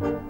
Bye.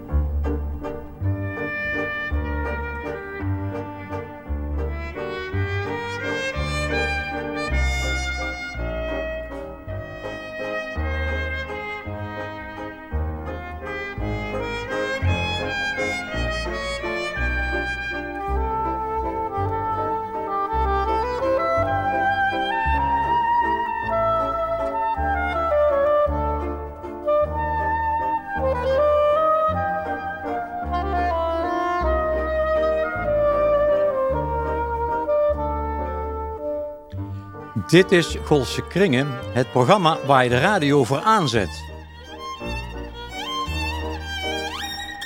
Dit is Golse Kringen, het programma waar je de radio voor aanzet.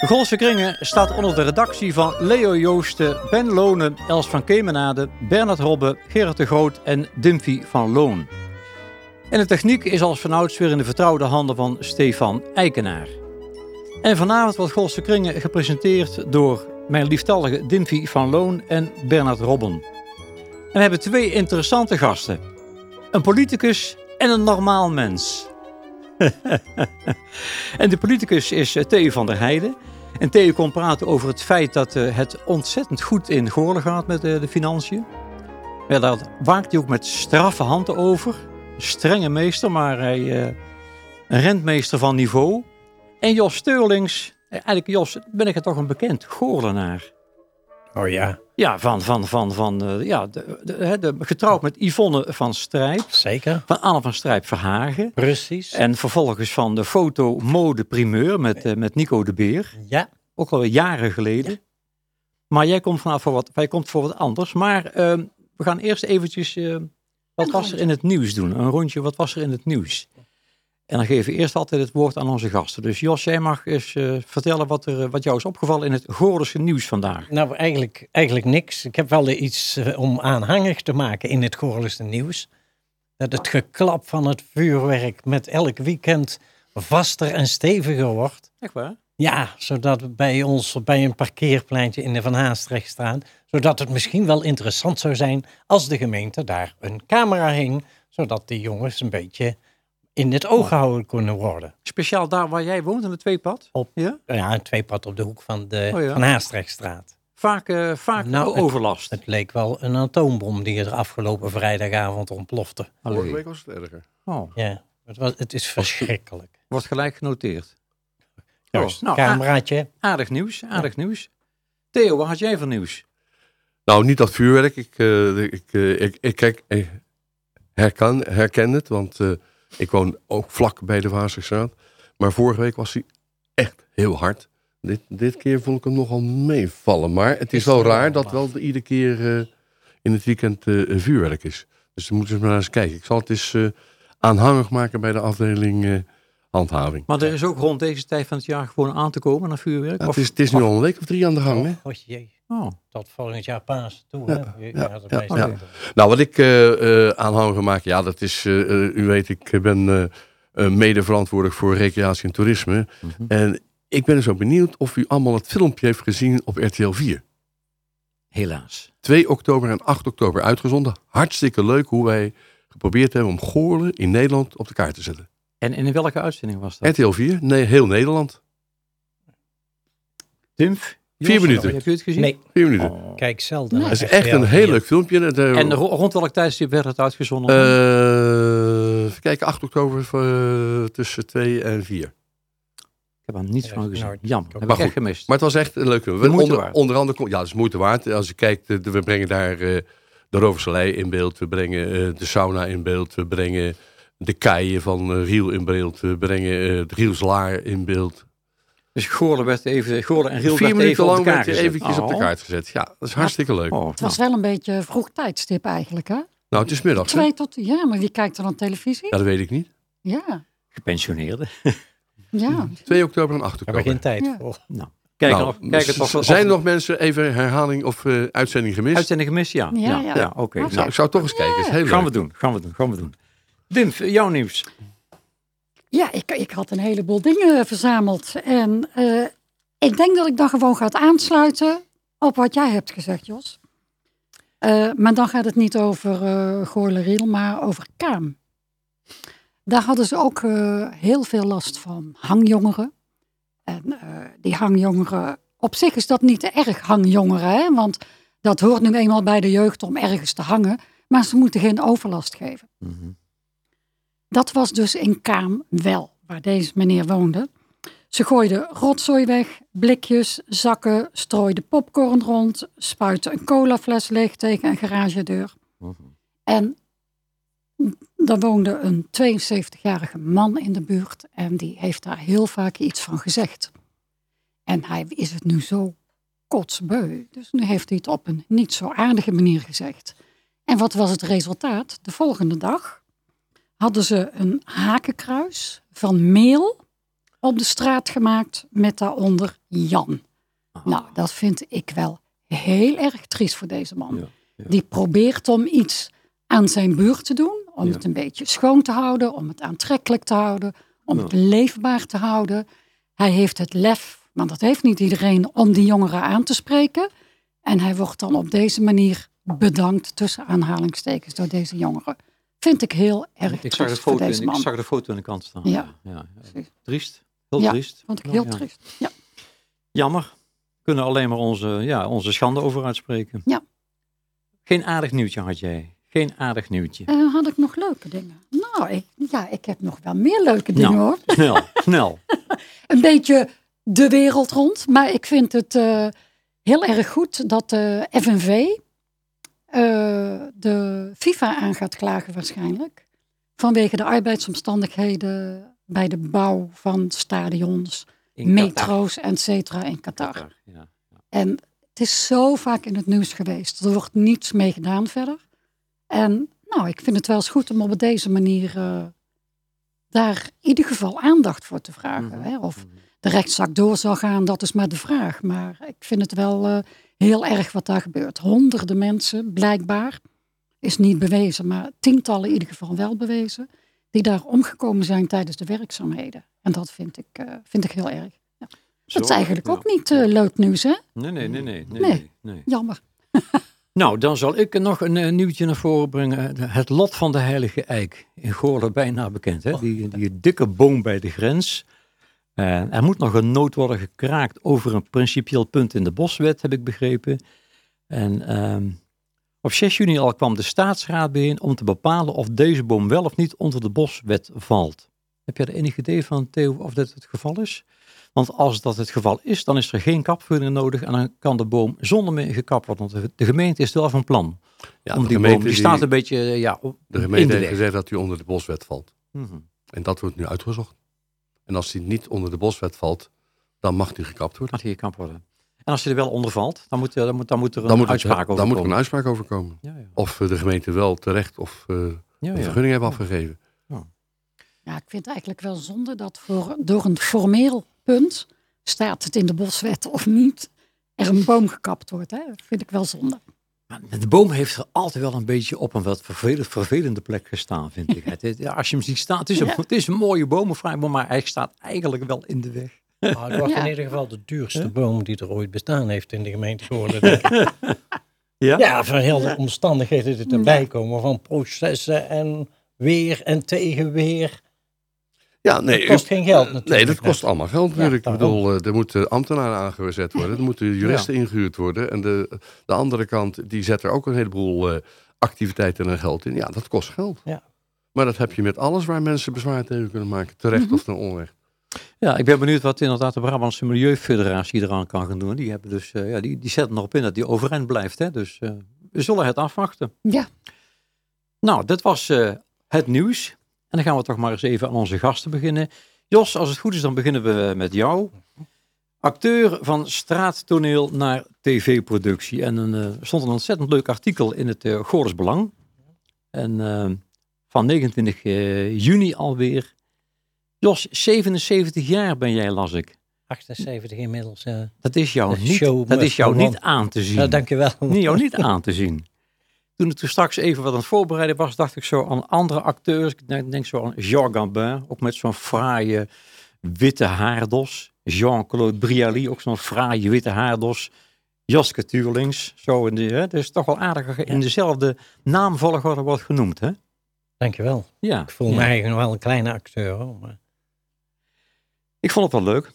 Golse Kringen staat onder de redactie van Leo Joosten, Ben Lonen, Els van Kemenade, Bernard Robbe, Gerard de Groot en Dimfy van Loon. En de techniek is als vanouds weer in de vertrouwde handen van Stefan Eikenaar. En vanavond wordt Golse Kringen gepresenteerd door mijn lieftallige Dimfy van Loon en Bernard Robben. En we hebben twee interessante gasten. Een politicus en een normaal mens. en de politicus is eh, Theo van der Heijden. En Theo komt praten over het feit dat eh, het ontzettend goed in Goorlen gaat met eh, de financiën. Ja, daar waakt hij ook met straffe handen over. Strenge meester, maar hij, een rentmeester van niveau. En Jos Steurlings, eigenlijk Jos, ben ik er toch een bekend Goorlenaar. Oh ja. Ja, van, van, van, van uh, ja, de, de, de, getrouwd met Yvonne van Strijp. Zeker. Van Anne van Strijp Verhagen. Precies. En vervolgens van de foto mode primeur met, uh, met Nico de Beer. Ja. Ook al jaren geleden. Ja. Maar jij komt vanaf voor wat, jij komt voor wat anders. Maar uh, we gaan eerst eventjes, wat was er in het nieuws doen? Een rondje, wat was er in het nieuws? En dan geven we eerst altijd het woord aan onze gasten. Dus Jos, jij mag eens uh, vertellen wat, er, wat jou is opgevallen in het Goorlense nieuws vandaag. Nou, eigenlijk, eigenlijk niks. Ik heb wel iets uh, om aanhangig te maken in het Goorlense nieuws. Dat het geklap van het vuurwerk met elk weekend vaster en steviger wordt. Echt waar? Ja, zodat we bij ons bij een parkeerpleintje in de Van Haastrecht staan. Zodat het misschien wel interessant zou zijn als de gemeente daar een camera hing. Zodat die jongens een beetje in het oog gehouden kunnen worden. Speciaal daar waar jij woont, in de Tweepad? Op, ja? ja, een Tweepad op de hoek van de oh ja. Van Haastrechtstraat. Vaak, uh, vaak nou, overlast. Het, het, leek wel een atoombom die er afgelopen vrijdagavond ontplofte. Vorige week was het erger. Oh. Ja, het, was, het is verschrikkelijk. Wordt gelijk genoteerd. Juist, oh, nou, cameraatje. Aardig nieuws, aardig ja. nieuws. Theo, wat had jij van nieuws? Nou, niet dat vuurwerk. Ik, uh, ik, uh, ik, ik, kijk, ik herken, herken het, want... Ik woon ook vlak bij de Waasstraat. Maar vorige week was hij echt heel hard. Dit, dit keer vond ik hem nogal meevallen. Maar het is wel raar dat wel iedere keer uh, in het weekend uh, vuurwerk is. Dus dan moeten we maar eens kijken. Ik zal het eens uh, aanhangig maken bij de afdeling handhaving. Maar er is ook rond deze tijd van het jaar gewoon aan te komen naar vuurwerk? Ja, het, is, het is nu al een week of drie aan de gang. Oh, oh jee. Oh. Tot volgend jaar paas toe. Ja, hè? Ja, ja, ja, Nou, wat ik uh, uh, aanhanger maak, ja, dat is, uh, u weet, ik ben mede verantwoordelijk voor recreatie en toerisme. Mm -hmm. En ik ben dus ook benieuwd of u allemaal het filmpje heeft gezien op RTL 4. Helaas. 2 oktober en 8 oktober uitgezonden. Hartstikke leuk hoe wij geprobeerd hebben om Goorlen in Nederland op de kaart te zetten. En in welke uitzending was dat? RTL 4, nee, heel Nederland. Dimf, Vier minuten. Heb je het gezien? Nee. Vier minuten. Oh. Kijk zelden. Het is echt een heel leuk filmpje. De, en rond welk tijdstip werd het uitgezonden? Uh, even kijken, 8 oktober uh, tussen 2 en 4. Ik heb er niets ja, van gezien. Nou, Jammer, heb maar ik echt gemist. Maar het was echt een leuke. We, onder, onder andere, ja, het is moeite waard. Als je kijkt, de, we brengen daar uh, de Roversalei in beeld. We brengen uh, de sauna in beeld. We brengen de keien van uh, Riel in beeld. We brengen de Rielslaar in beeld. Dus Goorlen werd even, Goorlen en Riel Vier werd minuten even lang op de kaart werd eventjes oh. op de kaart gezet. Ja, dat is hartstikke leuk. Oh, het was wel een beetje vroeg tijdstip eigenlijk, hè? Nou, het is middag. Twee tot, ja, maar wie kijkt er dan televisie? Ja, dat weet ik niet. Ja. Gepensioneerde. ja. 2 oktober en 8 oktober. Er geen tijd ja. voor. Nou. Kijk, nou, kijk het zijn er nog mensen even herhaling of uh, uitzending gemist? Uitzending gemist, ja. Ja, ja. ja. ja oké. Okay. Nou, ik zou toch eens kijken. Is heel gaan leuk. we doen, gaan we doen, gaan we doen. Dimf, jouw nieuws. Ja, ik, ik had een heleboel dingen verzameld. En uh, ik denk dat ik dan gewoon ga aansluiten op wat jij hebt gezegd, Jos. Uh, maar dan gaat het niet over uh, Goorleriel, maar over Kaam. Daar hadden ze ook heel veel last van hangjongeren. En eh, die hangjongeren, op zich is dat niet te erg hangjongeren, hè? want dat hoort nu eenmaal bij de jeugd om ergens te hangen. Maar ze moeten geen overlast geven. Mhm. Dat was dus in Kaam wel, waar deze meneer woonde. Ze gooiden rotzooi weg, blikjes, zakken, strooiden popcorn rond, spuiten een colafles leeg tegen een garagedeur. En er woonde een 72-jarige man in de buurt en die heeft daar heel vaak iets van gezegd. En hij is het nu zo kotsbeu, dus nu heeft hij het op een niet zo aardige manier gezegd. En wat was het resultaat? De volgende dag hadden ze een hakenkruis van meel op de straat gemaakt met daaronder Jan. Nou, dat vind ik wel heel erg triest voor deze man. Ja, ja. Die probeert om iets aan zijn buurt te doen, om Ja. het een beetje schoon te houden, om het aantrekkelijk te houden, om het leefbaar te houden. Hij heeft het lef, maar dat heeft niet iedereen, om die jongeren aan te spreken. En hij wordt dan op deze manier bedankt, tussen aanhalingstekens, door deze jongeren. Vind ik heel erg Ik zag, de foto deze in, ik man. zag de foto in de kant staan. Ja. ja. Triest. Heel Ja, triest. Vond ik heel Ja. triest. Ja. Jammer. Kunnen alleen maar onze, ja, onze schande over uitspreken. Ja. Geen aardig nieuwtje had jij. Geen aardig nieuwtje. Eh, had ik nog leuke dingen? Nou, ik, ja, ik heb nog wel meer leuke dingen Nou. hoor. Snel, snel. Een beetje de wereld rond. Maar ik vind het eh, heel erg goed dat de FNV eh, de FIFA aan gaat klagen waarschijnlijk. Vanwege de arbeidsomstandigheden bij de bouw van stadions, In metro's, et cetera in Qatar. Qatar, Ja. En het is zo vaak in het nieuws geweest. Er wordt niets mee gedaan verder. En nou, ik vind het wel eens goed om op deze manier eh, daar in ieder geval aandacht voor te vragen. Mhm. Hè? Of de rechtszaak door zal gaan, dat is maar de vraag. Maar ik vind het wel eh, heel erg wat daar gebeurt. Honderden mensen, blijkbaar, is niet bewezen, maar tientallen in ieder geval wel bewezen, die daar omgekomen zijn tijdens de werkzaamheden. En dat vind ik, eh, vind ik heel erg. Zo, dat is eigenlijk ja. ook niet eh, leuk nieuws, hè? Nee, nee, nee, nee. nee, Nee. nee, nee. Jammer. Nou, dan zal ik nog een eh, nieuwtje naar voren brengen. Het lot van de heilige eik. In Goorlen bijna bekend. Hè? Die, die dikke boom bij de grens. Eh, er moet nog een nood worden gekraakt over een principieel punt in de boswet, heb ik begrepen. En ehm, op 6 juni al kwam de staatsraad bijeen om te bepalen of deze boom wel of niet onder de boswet valt. Heb jij er enig idee van, Theo, of dat het geval is? Want als dat het geval is, dan is er geen kapvulling nodig en dan kan de boom zonder meer gekapt worden. Want de, gemeente is wel van plan. Ja, om de die gemeente, boom, die staat een beetje ja, de gemeente de heeft gezegd dat hij onder de boswet valt. Mhm. En dat wordt nu uitgezocht. En als hij niet onder de boswet valt, dan mag hij gekapt worden. Gaat hier gekapt worden. En als hij er wel onder valt, dan moet, eh, dan moet, dan moet er een Dan moet, uitspraak het, over dan moet er een komen. uitspraak over komen. Ja, ja. Of eh, de gemeente wel terecht of eh, Ja, een ja. vergunning hebben afgegeven. Ja, ik vind het eigenlijk wel zonde dat voor, door een formeel punt, staat het in de boswet of niet, er een boom gekapt wordt. Hè? Dat vind ik wel zonde. De boom heeft er altijd wel een beetje op een wat vervelend, vervelende plek gestaan, vind ik. Het, het- ja, als je hem ziet staan, het is een, Ja. het is een mooie boom, maar hij staat eigenlijk wel in de weg. Nou, het was Ja. in ieder geval de duurste boom die er ooit bestaan heeft in de gemeente geworden. denk ik. Ja? Ja, van heel de omstandigheden die erbij komen. Van processen en weer en tegenweer. Ja, nee, Dat kost u- geen geld eh, natuurlijk, Nee, dat kost allemaal geld natuurlijk. Ja, ik bedoel, eh, er moeten ambtenaren aangezet worden. Er moeten juristen ingehuurd worden. En de, de andere kant, die zet er ook een heleboel eh, activiteiten en geld in. Ja, dat kost geld. Ja. Maar dat heb je met alles waar mensen bezwaar tegen kunnen maken. Terecht Mhm. of ten onrecht. Ja, ik ben benieuwd wat inderdaad de Brabantse Milieufederatie eraan kan gaan doen. Die, hebben dus, eh, ja, die, die zetten erop in dat die overeind blijft. Hè? Dus eh, we zullen het afwachten. Ja, Nou, dat was eh, het nieuws. En dan gaan we toch maar eens even aan onze gasten beginnen. Jos, als het goed is, dan beginnen we met jou. Acteur van straattoneel naar tv-productie. En een, eh, er stond een ontzettend leuk artikel in het uh, Belang. En eh, van 29 eh, juni alweer. Jos, 77 jaar ben jij, las ik. 78 inmiddels. Dat is jou, niet, dat is jou niet aan te zien. Ja, dankjewel. Nee, jou niet aan te zien. Toen ik toen straks even wat aan het voorbereiden was, dacht ik zo aan andere acteurs. Ik denk, denk zo aan Jean Gabin, ook met zo'n fraaie witte haardos. Jean-Claude Brialy, ook zo'n fraaie witte haardos. Joske Tuurlings, zo in de, hè, dus toch wel aardig in dezelfde naamvolgorde wordt genoemd, hè? Dankjewel. Ja. Ik voel ja. me eigenlijk nog wel een kleine acteur. Hoor, maar Ik vond het wel leuk.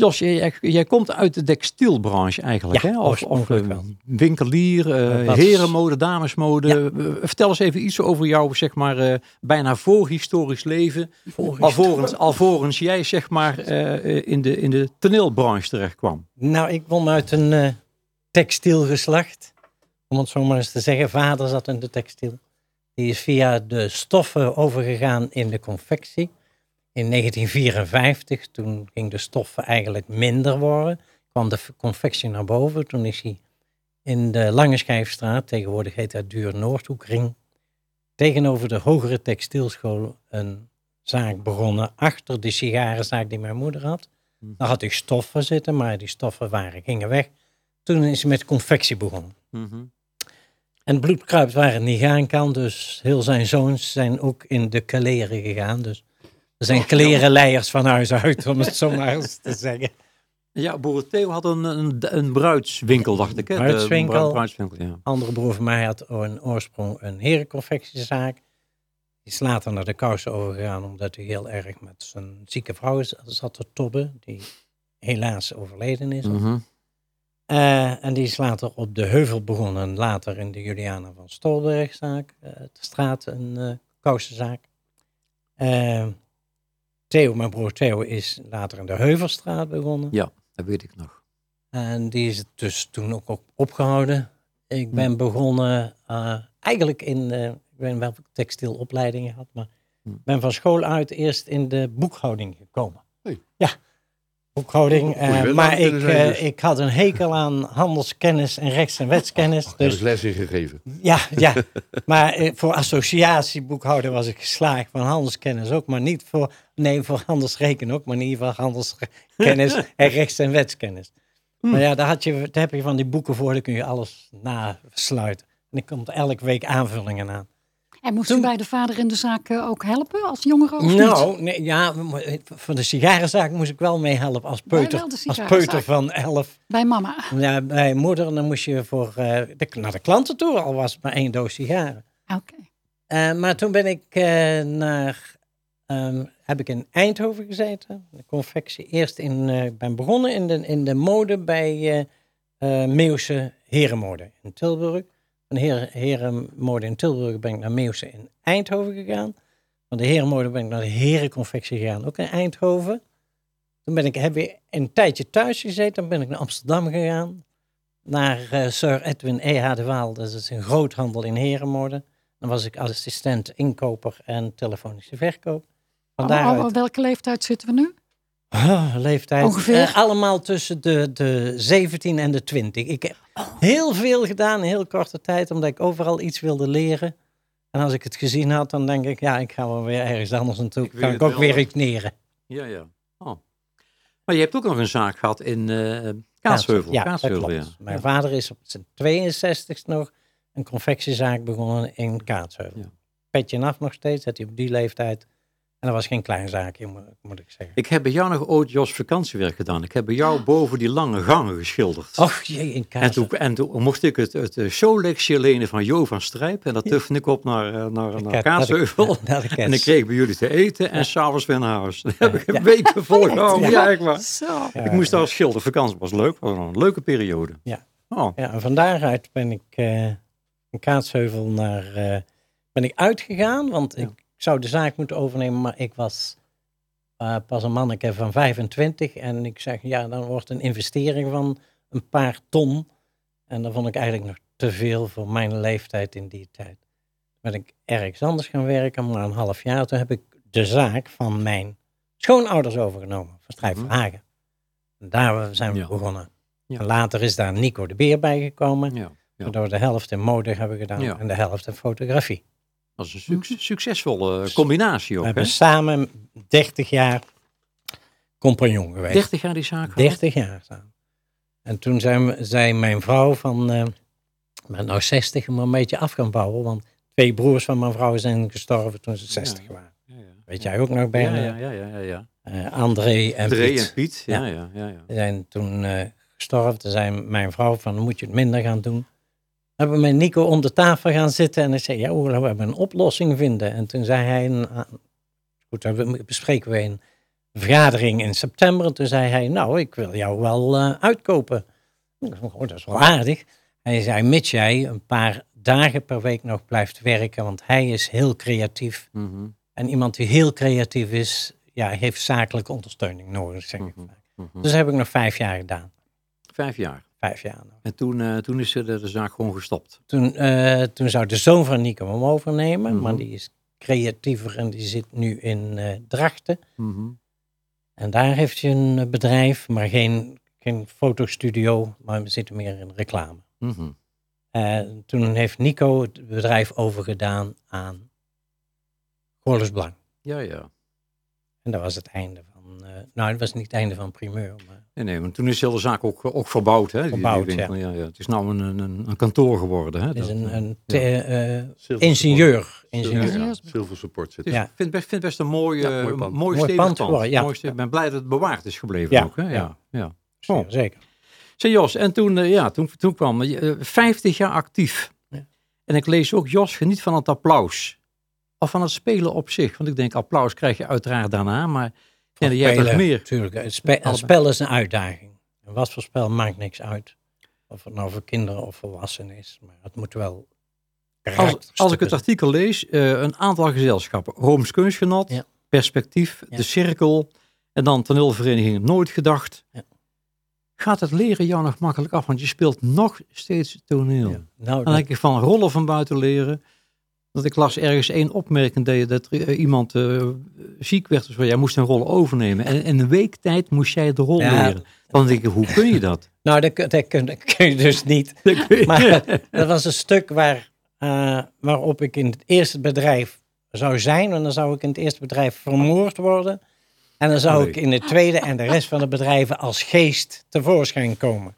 Jos, jij, jij komt uit de textielbranche eigenlijk, Ja, hè? Of, eh, winkelier, is- herenmode, damesmode. Vertel eens even iets over jouw, zeg maar, eh, bijna voorhistorisch leven. Alvorens, alvorens jij, zeg maar, in, de, in de toneelbranche terecht kwam. Nou, ik kom uit een textielgeslacht. Om het zo maar eens te zeggen. Vader zat in de textiel. Die is via de stoffen overgegaan in de confectie. In 1954, toen ging de stoffen eigenlijk minder worden. Kwam de confectie naar boven. Toen is hij in de Lange Schijfstraat, tegenwoordig heet dat Duur Noordhoekring, tegenover de hogere textielschool een zaak begonnen. Achter de sigarenzaak die mijn moeder had. Daar had ik stoffen zitten, maar die stoffen waren, gingen weg. Toen is hij met confectie begonnen. En bloedkruipt waar het niet gaan kan, dus heel zijn zoons zijn ook in de kleren gegaan. Dus zijn klerenleiers van huis uit, om het zo maar eens te zeggen. Ja, broer Theo had een, een, een bruidswinkel, dacht ik. Hè? De Bruidswinkel. bru- bruidswinkel, ja. andere broer van mij had een oorsprong een herenconfectiezaak. Die is later naar de kousen overgegaan, omdat hij heel erg met zijn zieke vrouw zat te tobben, die helaas overleden is. Mhm. Eh, en die is later op de Heuvel begonnen. Later in de Juliana van Stolbergzaak. eh de straat, een eh kousenzaak. Theo, mijn broer Theo, is later in de Heuvelstraat begonnen. Ja, dat weet ik nog. En die is het dus toen ook op- opgehouden. Ik ben begonnen eh, eigenlijk in, eh, ik weet niet welke textielopleidingen had, maar Hm. ben van school uit eerst in de boekhouding gekomen. Hey. Ja, boekhouding. Eh, maar ik, eh, dus. ik had een hekel aan handelskennis en rechts- en wetskennis. Daar heb dus ik les in gegeven. ja, ja. maar eh, voor associatieboekhouder was ik geslaagd. Van handelskennis ook, maar niet voor... Nee, voor handelsrekenen ook, maar niet voor handelskennis en rechts- en wetskennis. Maar ja, daar, had je, daar heb je van die boeken voor, daar kun je alles nasluiten. En er komt elke week aanvullingen aan. En moest Toen- u bij de vader in de zaak eh, ook helpen als jongere of niet? Nou, nee, ja, eh, voor de sigarenzaak moest ik wel meehelpen als peuter. Als peuter van elf. Bij mama. Ja, bij moeder, dan moest je voor, eh, de, naar de klanten toe, al was het maar één doos sigaren. Oké. Maar toen ben ik naar, ehm, heb ik in Eindhoven gezeten, de confectie. Eerst in, ben begonnen in de, in de mode bij Meeuwse Herenmode in Tilburg. Van heren, Herenmode in Tilburg ben ik naar Meeuwse in Eindhoven gegaan. Van de Herenmode ben ik naar de Herenconfectie gegaan, ook in Eindhoven. Toen ben ik, heb ik een tijdje thuis gezeten, dan ben ik naar Amsterdam gegaan. Naar eh, Sir Edwin E.H. de Waal, dat is een groothandel in herenmode. Dan was ik assistent inkoper en telefonische verkoop. Oh, oh, oh, welke leeftijd zitten we nu? Ah, leeftijd. Ongeveer? Eh, allemaal tussen de, de 17 en de 20. Ik heb Oh. heel veel gedaan in heel korte tijd, omdat ik overal iets wilde leren. En als ik het gezien had, dan denk ik, ja, ik ga wel weer ergens anders naartoe. Ik kan ik ook wel, weer iets leren. Ja, ja. Oh. Maar je hebt ook nog een zaak gehad in eh Kaatsheuvel. Ja, Kaatsheuvel, dat ja. klopt. Mijn Ja. vader is op zijn 62 nog een confectiezaak begonnen in Kaatsheuvel. Ja. Petje af nog steeds, had hij op die leeftijd. En dat was geen klein zaakje, moet, moet ik zeggen. Ik heb bij jou nog ooit Jos vakantiewerk gedaan. Ik heb bij jou boven die lange gangen geschilderd. Och jee, in en, Kaatsheuvel. toen, en toen mocht ik het, het eh, showlectie lenen van Jo van Strijp. En dat tufde ik op naar, eh, naar, Ik naar ik- ik En ik kreeg bij jullie te eten en s'avonds weer naar huis. Dat heb ik een Ja. weken volgehouden. Ja, echt waar. Ik moest daar als schilder. Vakantie was leuk. was een leuke periode. Ja. Oh. Ja, en van daaruit ben ik eh in Kaatsheuvel naar, eh, ben ik uitgegaan, want Ja. Ik zou de zaak moeten overnemen, maar ik was eh, pas een manneke van 25 en ik zeg, ja, dan wordt een investering van een paar ton. En dat vond ik eigenlijk nog te veel voor mijn leeftijd in die tijd. Toen ben ik ergens anders gaan werken, maar een half jaar, toen heb ik de zaak van mijn schoonouders overgenomen, van Strijf Mhm. Verhagen. En daar zijn we Ja. begonnen. Ja. En later is daar Nico de Beer bijgekomen. Ja. Ja. Waardoor we de helft in mode hebben gedaan en de helft in fotografie. Dat is een suc- succesvolle combinatie We ook. Hè? hebben samen 30 jaar compagnon geweest. 30 jaar die zaak gehad? 30 jaar samen. En toen zei, zei mijn vrouw van, eh, ik ben nou 60, maar een beetje af gaan bouwen. Want twee broers van mijn vrouw zijn gestorven toen ze 60 Ja. waren. Ja, ja. Weet jij ook nog, Berne? ja, ja, ja, ja, ja. Eh, André en André Piet. en Piet. Ja, Ja. ja, ja. zijn toen eh, gestorven. Toen zei mijn vrouw van, moet je het minder gaan doen. Hebben we met Nico om de tafel gaan zitten en ik zei, ja, we hebben een oplossing vinden. En toen zei hij, nou, goed, dan bespreken we een vergadering in september. En toen zei hij, nou, ik wil jou wel eh, uitkopen. Ik dacht, oh, dat is wel aardig. Hij zei, mits jij een paar dagen per week nog blijft werken, want hij is heel creatief. Mhm, En iemand die heel creatief is, ja, heeft zakelijke ondersteuning nodig, zeg ik Mhm. vaak. mhm. Dus dat heb ik nog vijf jaar gedaan. Vijf jaar. Vijf jaar nog. En toen, eh, toen is de, de zaak gewoon gestopt. Toen, eh, toen zou de zoon van Nico hem overnemen, Mhm. maar die is creatiever en die zit nu in eh, Drachten. Mhm. En daar heeft hij een bedrijf, maar geen, geen fotostudio, maar we zitten meer in reclame. Mhm. Eh, toen heeft Nico het bedrijf overgedaan aan Goorles Blanc. Ja, ja. En dat was het einde van, eh, nou het was niet het einde van primeur, maar Nee, nee, want toen is de hele zaak ook, ook verbouwd. Hè, die- die Verbouwd, winkel. ja. Ja, Het is nou een, een, een kantoor geworden. Hè, het is dat, een, eh, een te- eh, ingenieur. Support. ingenieur. Silver, Support zit Ja. vind, best, vind best een mooi, Ja, eh, mooi mooi, pand. Mooi stevig pand pand. geworden, ja. Ik ben blij dat het bewaard is gebleven Ja, ook. Hè? Ja. ja. Ja. Zeker, zeker. Zeg Jos, en toen, eh, ja, toen, toen kwam je eh, 50 jaar actief. Ja. En ik lees ook, Jos, geniet van het applaus. Of van het spelen op zich. Want ik denk, applaus krijg je uiteraard daarna. Maar nee, jij hebt nog Spelen, meer. Tuurlijk, het spe- een spel is een uitdaging. En wat voor spel maakt niks uit. Of het nou voor kinderen of volwassenen is. Maar het moet wel Als, als ik het artikel lees, eh, een aantal gezelschappen. Rooms Kunstgenot, Ja. Perspectief, Ja. De Cirkel en dan toneelvereniging Nooit Gedacht. Ja. Gaat het leren jou nog makkelijk af? Want je speelt nog steeds toneel. Nou, Dan denk ik van rollen van buiten leren. Dat ik las ergens één opmerking dat, dat eh, iemand eh, ziek werd. Dus jij moest een rol overnemen. En in een week tijd moest jij de rol Ja. leren. Dan denk ik, hoe kun je dat? nou, dat, kun- dat, kun, dat kun je dus niet. Maar dat was een stuk waar, eh, waarop ik in het eerste bedrijf zou zijn. En dan zou ik in het eerste bedrijf vermoord worden. En dan zou Nee. ik in het tweede en de rest van de bedrijven als geest tevoorschijn komen.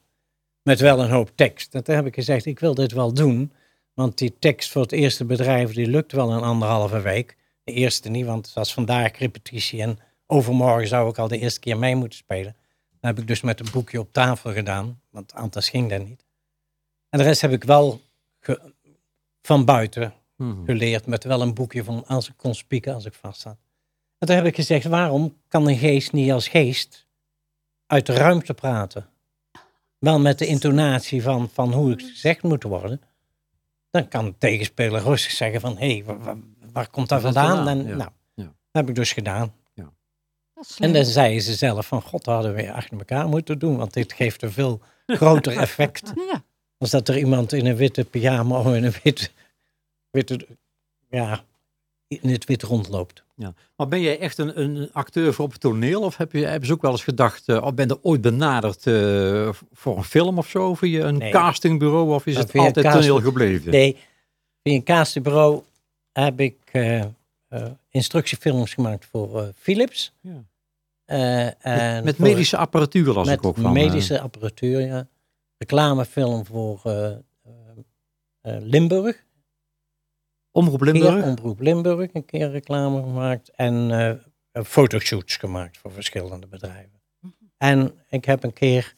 Met wel een hoop tekst. Toen heb ik gezegd, ik wil dit wel doen. Want die tekst voor het eerste bedrijf, die lukt wel een anderhalve week. De eerste niet, want het was vandaag repetitie. En overmorgen zou ik al de eerste keer mee moeten spelen. Dat heb ik dus met een boekje op tafel gedaan. Want anders ging dat niet. En de rest heb ik wel van buiten Mhm. geleerd. Met wel een boekje van als ik kon spieken, als ik vast zat. En toen heb ik gezegd, waarom kan een geest niet als geest uit de ruimte praten? Wel met de intonatie van, van hoe het gezegd moet worden. Dan kan de tegenspeler rustig zeggen van, hé, hey, waar, waar- waar komt dat vandaan? vandaan? En, Ja. Nou, Ja. dat heb ik dus gedaan. Dat is En dan zeiden ze zelf van, god, dat hadden we achter elkaar moeten doen. Want dit geeft een veel groter effect. Ja, Als dat er iemand in een witte pyjama of in een witte, witte ja, in het wit rondloopt. Maar ben jij echt een, een acteur voor op het toneel? Of heb je, hebben ze ook wel eens gedacht, eh, of ben je ooit benaderd eh, voor een film of zo? Via een Nee. castingbureau? Of is het een altijd casting- toneel gebleven? Nee, via een castingbureau heb ik eh, instructiefilms gemaakt voor Philips. Ja. En Met voor- medische apparatuur las met ik ook van. eh. medische apparatuur, ja. Reclamefilm voor eh, eh, eh, Limburg. Omroep Keer Limburg. Omroep Limburg een keer reclame gemaakt. En eh, fotoshoots gemaakt voor verschillende bedrijven. En ik heb een keer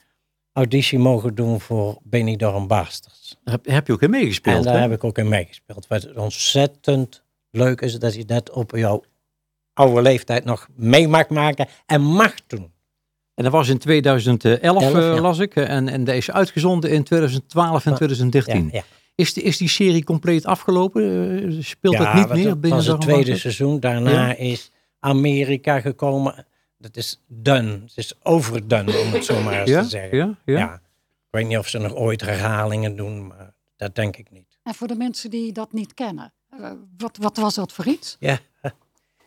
auditie mogen doen voor Benidorm Basters. Heb, heb je ook in meegespeeld? en daar hè? heb ik ook in meegespeeld. Wat ontzettend leuk is dat je dat op jouw oude leeftijd nog mee mag maken en mag doen. En dat was in 2011, Elf, eh, ja. las ik. En, en dat is uitgezonden in 2012 en Ja. 2013. Ja, ja. Is, die, is die serie compleet afgelopen? Eh, Speelt het niet meer dat binnen was de het tweede seizoen. Daarna is Amerika gekomen. Dat is done. Het is overdone, om het zo maar eens Ja? te zeggen. Ja? Ja? Ja. Ik weet niet of ze nog ooit herhalingen doen, maar dat denk ik niet. En voor de mensen die dat niet kennen, eh, wat, wat was dat voor iets? Ja,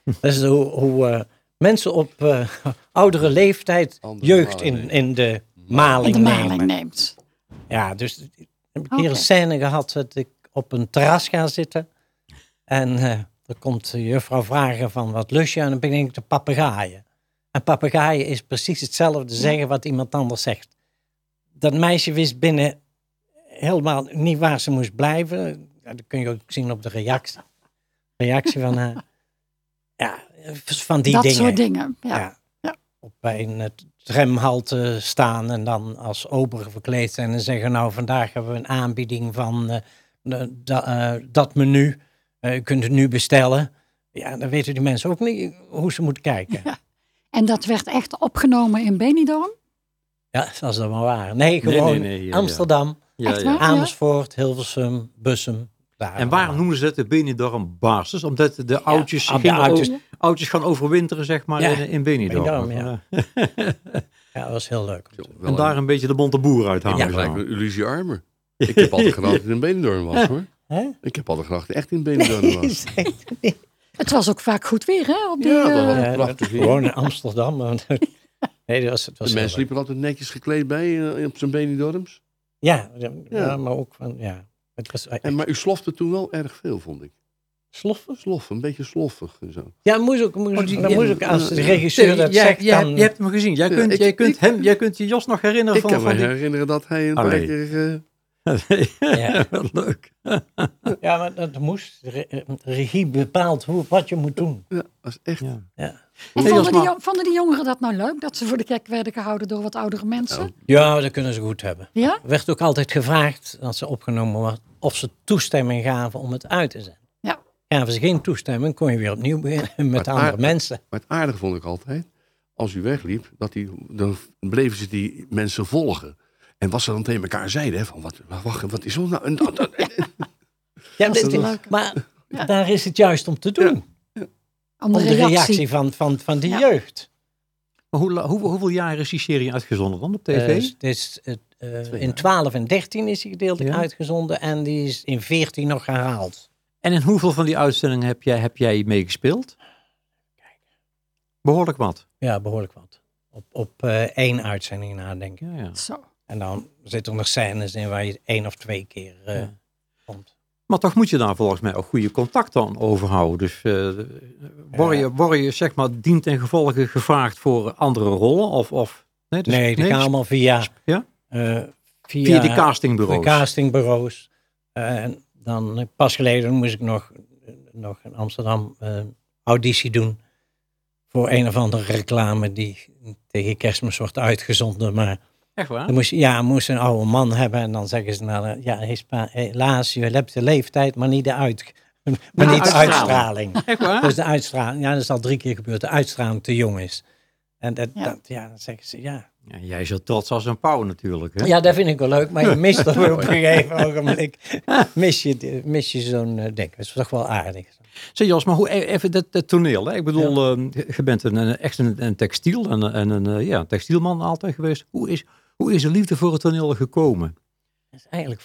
dat is hoe, hoe eh, mensen op eh, oudere leeftijd Andere jeugd maling. in, in de In maling de maling nemen. neemt. Ja, dus heb een Oké. keer een scène gehad dat ik op een terras ga zitten. En eh er komt de juffrouw vragen van wat lust je? En dan begin ik te papegaaien. En papegaaien is precies hetzelfde zeggen wat iemand anders zegt. Dat meisje wist binnen helemaal niet waar ze moest blijven. Dat kun je ook zien op de reactie, reactie van haar. Ja, van die dat dingen. soort dingen. Ja. Ja. Ja. Op een eh, tramhalte staan en dan als ober verkleed zijn en zeggen: Nou, vandaag hebben we een aanbieding van eh, de- da- eh, dat menu. Eh, u kunt het nu bestellen. Ja, dan weten die mensen ook niet hoe ze moeten kijken. En En dat werd echt opgenomen in Benidorm. Ja, als dat maar waar. Nee, gewoon nee, nee, ja, ja. Amsterdam, Ja, Echt ja. waar? Amersfoort, Hilversum, Bussum. En waarom noemen ze het de Benidorm Basis? Omdat de oudjes, de oudjes- gaan overwinteren, zeg maar, Ja, in, in Benidorm. Benidorm, ja. Ja, dat was heel leuk. En daar een beetje de bonte boer uithalen. Ja, gelijk met Lucie Armer. Ik heb altijd gedacht dat het in Benidorm was hoor. Hè? Ik heb altijd gedacht dat het echt in Benidorm was. Het was ook vaak goed weer, hè? Op die, Ja, dat eh, was- Ja, prachtig weer. gewoon in Amsterdam. Nee, dat was, het was De mensen liepen altijd netjes gekleed bij eh, op zijn Benidorms. Ja, ja, Ja. maar ook van, ja. Het was En, maar u slofte toen wel erg veel, vond ik. sloffen. Sloffen, een beetje sloffig en zo. Ja, moest ook, moest, Oh, die- dan ja, moest ook als de ja. regisseur dat zegt, dan... je hebt hem gezien. Jij Ja, kunt, ik- jij kunt, ik- hem, jij kunt je Jos nog herinneren Ik van, kan me die... herinneren dat hij een Allee. paar keer... eh, Ja. Wat leuk. Ja, maar dat moest. De regie bepaalt hoe, wat je moet doen. ja, dat is echt... Ja. Ja, En Nee, vonden, die, vonden jongeren dat nou leuk? Dat ze voor de gek werden gehouden door wat oudere mensen? ja dat kunnen ze goed hebben. Ja? Er werd ook altijd gevraagd, als ze opgenomen was, of ze toestemming gaven om het uit te zenden. Ja. Gaven ze geen toestemming, kon je weer opnieuw beginnen met Maar andere aard- mensen. Maar het aardige vond ik altijd, als u wegliep, dat die, dan bleven ze die mensen volgen. En wat ze dan tegen elkaar zeiden, hè, van wat, wacht, wat is er nou? En dat- dat- Ja, Dat is leuk. maar Ja. daar is het juist om te doen. Om Om de de reactie. reactie van, van, van die Ja. jeugd. Maar hoe, hoe, hoeveel jaar is die serie uitgezonden dan op tv? Eh, het is, het, eh, in jaar. 12 en 13 is hij gedeeltelijk Ja. uitgezonden en die is in 14 nog herhaald. en in hoeveel van die uitzendingen heb jij, heb jij meegespeeld? Behoorlijk wat. Ja, behoorlijk wat. Op, op eh, één uitzending nadenken. Ja, ja. Zo. En dan zitten er nog scènes in waar je één of twee keer eh, Ja. Maar toch moet je daar volgens mij ook goede contacten aan overhouden. Dus eh, word, je, word je zeg maar dient en gevolge gevraagd voor andere rollen? Of, of, nee, dus- nee, die gaan allemaal via, Ja? eh, via, via die castingbureaus. de castingbureaus. En dan eh, pas geleden moest ik nog, nog in Amsterdam auditie doen. Voor een of andere reclame die tegen kerstmis wordt uitgezonden. Maar Echt waar? dan moest, je- ja, moest een oude man hebben. En dan zeggen ze, nou, ja, hespa- helaas, je hebt de leeftijd, maar niet de, uit, maar niet de uitstraling. Echt waar? Dus de uitstraling, ja, dat is al drie keer gebeurd, de uitstraling te jong is. En dat, Ja. dat, ja, dan zeggen ze, ja. Ja, jij is zo trots als een pauw natuurlijk. Hè? Ja, dat vind ik wel leuk, maar je mist dat op een gegeven ogenblik. Mis je, mis je zo'n eh, ding. Dat is toch wel aardig. Zeg Jos, maar hoe, e- even dat, dat toneel. Hè? Ik bedoel, eh, je bent een, een- echt een, een textiel en, en een eh, ja, textielman altijd geweest. Hoe is, hoe is de liefde voor het toneel gekomen? Dat is eigenlijk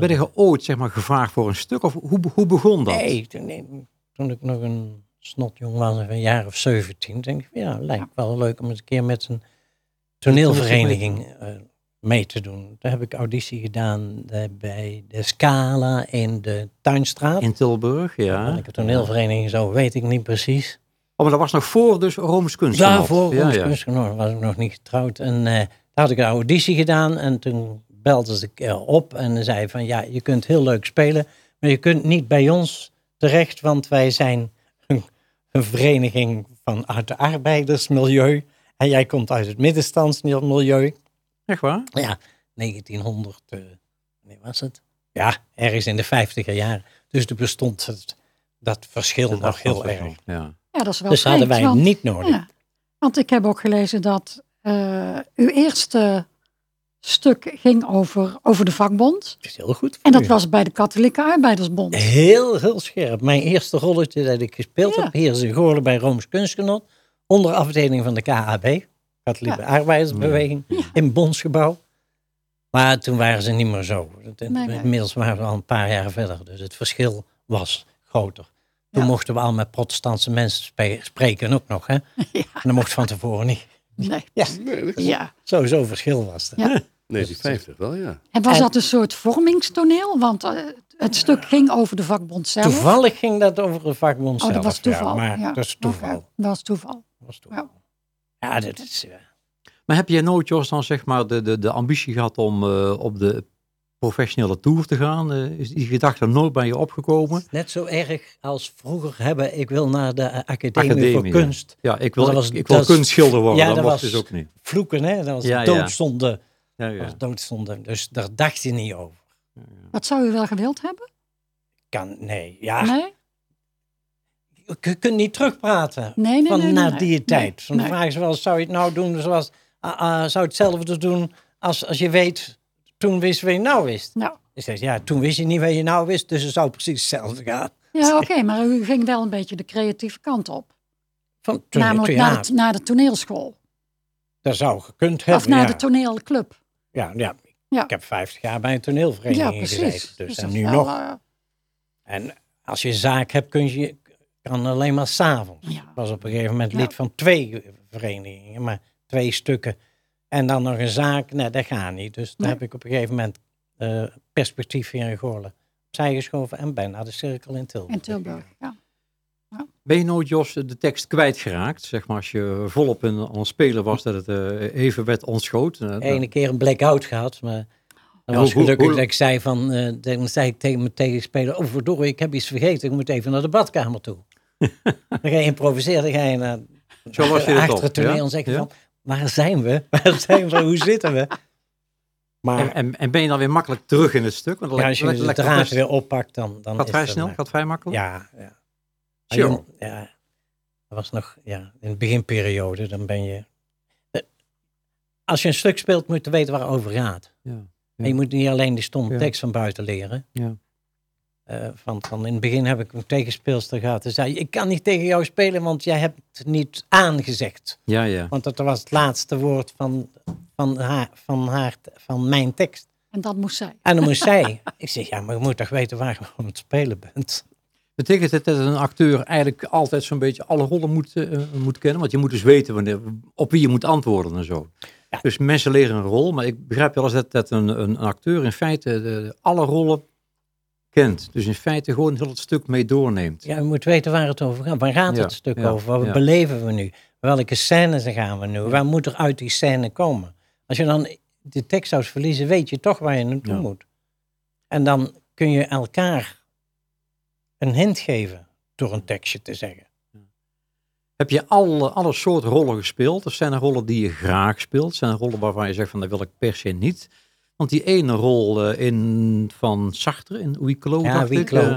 Ben, je ooit zeg maar, gevraagd voor een stuk? Of hoe, hoe begon dat? Nee, toen, nee, toen ik nog een snotjong was, een jaar of 17, denk ik, ja, lijkt wel leuk om eens een keer met een toneelvereniging eh, mee te doen. Daar heb ik auditie gedaan eh, bij de Scala in de Tuinstraat. In Tilburg, ja. Welke toneelvereniging zo, weet ik niet precies. Oh, maar dat was nog voor dus Rooms Kunstgenot. Daarvoor ja, was, ja. Kunstgenoot, was ik nog niet getrouwd. En eh, had ik een auditie gedaan. En toen belde ze eh, op en zei van ja, je kunt heel leuk spelen. Maar je kunt niet bij ons terecht, want wij zijn een, een vereniging van uit het arbeidersmilieu. En jij komt uit het middenstandsmilieu. Echt waar? Ja, 1900, eh, wanneer was het? Ja, ergens in de vijftiger jaren. Dus er bestond het, dat verschil Dat nog heel erg. Ja. Ja, dat is wel Dus hadden wij want- niet nodig. Ja, want ik heb ook gelezen dat eh, uw eerste stuk ging over, over de vakbond. Dat is heel goed. En dat u. was bij de Katholieke Arbeidersbond. Heel, heel scherp. Mijn eerste rolletje dat ik gespeeld Ja. heb, hier in Goorlen bij Rooms Kunstgenot. Onder afdeling van de KAB, Katholieke Ja. Arbeidersbeweging, in Bondsgebouw. Maar toen waren ze niet meer zo. Inmiddels waren we al een paar jaar verder, dus het verschil was groter. Toen mochten we al met protestantse mensen spreken ook nog. Hè? En dat mocht van tevoren niet. Nee. Ja, Nee, dat- Ja. sowieso verschil was er. Ja. 1950 wel, ja. En was En- dat een soort vormingstoneel? Want eh, het stuk ging over de vakbond zelf. Toevallig ging dat over de vakbond Oh, zelf. dat was toeval. Ja, maar ja. dat is toeval. Dat was toeval. Dat was toeval. Ja, dat is... eh, Maar heb jij nooit, Jos, dan zeg maar de, de, de ambitie gehad om eh, op de professionele tour te gaan? Eh, is die gedachte nooit bij je opgekomen? Net zo erg als vroeger hebben, ik wil naar de Academie, Academie, voor. Kunst. Ja, ik wil, Dat was- ik, ik wil kunstschilder worden. Ja, dat, was- dus ook niet. Vloeken, hè? dat was Ja, ja. was doodzonde. Dus daar dacht je niet over. Wat zou u wel gewild hebben? Kan, nee, ja. Nee? je kunt niet terugpraten Nee, nee, van nee, na nee, die nee. tijd. Nee, Dan nee. vragen ze wel, zou je het nou doen zoals, zou je hetzelfde doen als, als je weet, toen wist wat je nou wist? Nou, Ik zeg, ja, toen wist je niet wat je nou wist, dus het zou precies hetzelfde gaan. ja, oké, maar u ging wel een beetje de creatieve kant op. Van, Namelijk naar, ja, de, naar de toneelschool. dat zou gekund hebben. Of naar ja. de toneelclub. ja, ja. Ja. Ik heb 50 jaar bij een toneelvereniging Ja, gezeten. Dus, Dus en nu nog. eh, En als je een zaak hebt, kun je kan alleen maar s'avonds. Ja. Ik was op een gegeven moment Ja. lid van twee verenigingen, maar twee stukken. En dan nog een zaak, nee, dat gaat niet. Dus daar Nee. heb ik op een gegeven moment eh, perspectief hier in Goorlen opzij geschoven en ben naar de cirkel in Tilburg. in Tilburg. Ja. Ben je nooit, Jos, de tekst kwijtgeraakt? Zeg maar als je volop in, aan het spelen was, dat het eh, even werd ontschoten. Eh, Ene keer een blackout gehad, maar dan Ja, was hoe- gelukkig hoe- dat ik zei van, eh, dan zei ik tegen mijn tegenspeler, oh verdorie, ik heb iets vergeten, ik moet even naar de badkamer toe. dan ga je improviseren, dan ga je naar Zo was je het achter op, het toneel ja? en zeg je Ja? van, waar zijn we? Waar zijn we? Hoe zitten we? Maar En, en, en ben je dan weer makkelijk terug in het stuk? Want ja, als je de draad weer oppakt, dan, dan Gaat vrij snel? Gaat vrij makkelijk? Ja, ja. Ja. Dat was nog, ja, in de beginperiode, dan ben je... Als je een stuk speelt, moet je weten waar het over gaat. Ja. En je moet niet alleen die stomme Ja. tekst van buiten leren. Ja. Eh, van, van in het begin heb ik een tegenspeelster gehad. Ze zei, ik kan niet tegen jou spelen, want jij hebt het niet aangezegd. Ja, ja. Want dat was het laatste woord van, van, haar, van, haar, van mijn tekst. En dat moest zij. En dan moest zij. Ik zeg, ja, maar je moet toch weten waar je aan het spelen bent. Betekent het dat een acteur eigenlijk altijd zo'n beetje alle rollen moet, eh, moet kennen? Want je moet dus weten wanneer, op wie je moet antwoorden en zo. Ja. Dus mensen leren een rol, maar ik begrijp wel eens dat, dat een, een, een acteur in feite de- alle rollen kent. Dus in feite gewoon heel het stuk mee doorneemt. Ja, je moet weten waar het over gaat. Waar gaat Ja, het stuk ja, over? Wat ja. beleven we nu? Welke scènes gaan we nu? Waar moet er uit die scène komen? Als je dan de tekst zou verliezen, weet je toch waar je naartoe moet. En dan kun je elkaar een hint geven door een tekstje te zeggen. Heb je alle, alle soorten rollen gespeeld? Of zijn er rollen die je graag speelt? Zijn er rollen waarvan je zegt van dat wil ik per se niet? Want die ene rol eh, in, van Sartre, in Wieklo, Ja, dacht wie ik, eh,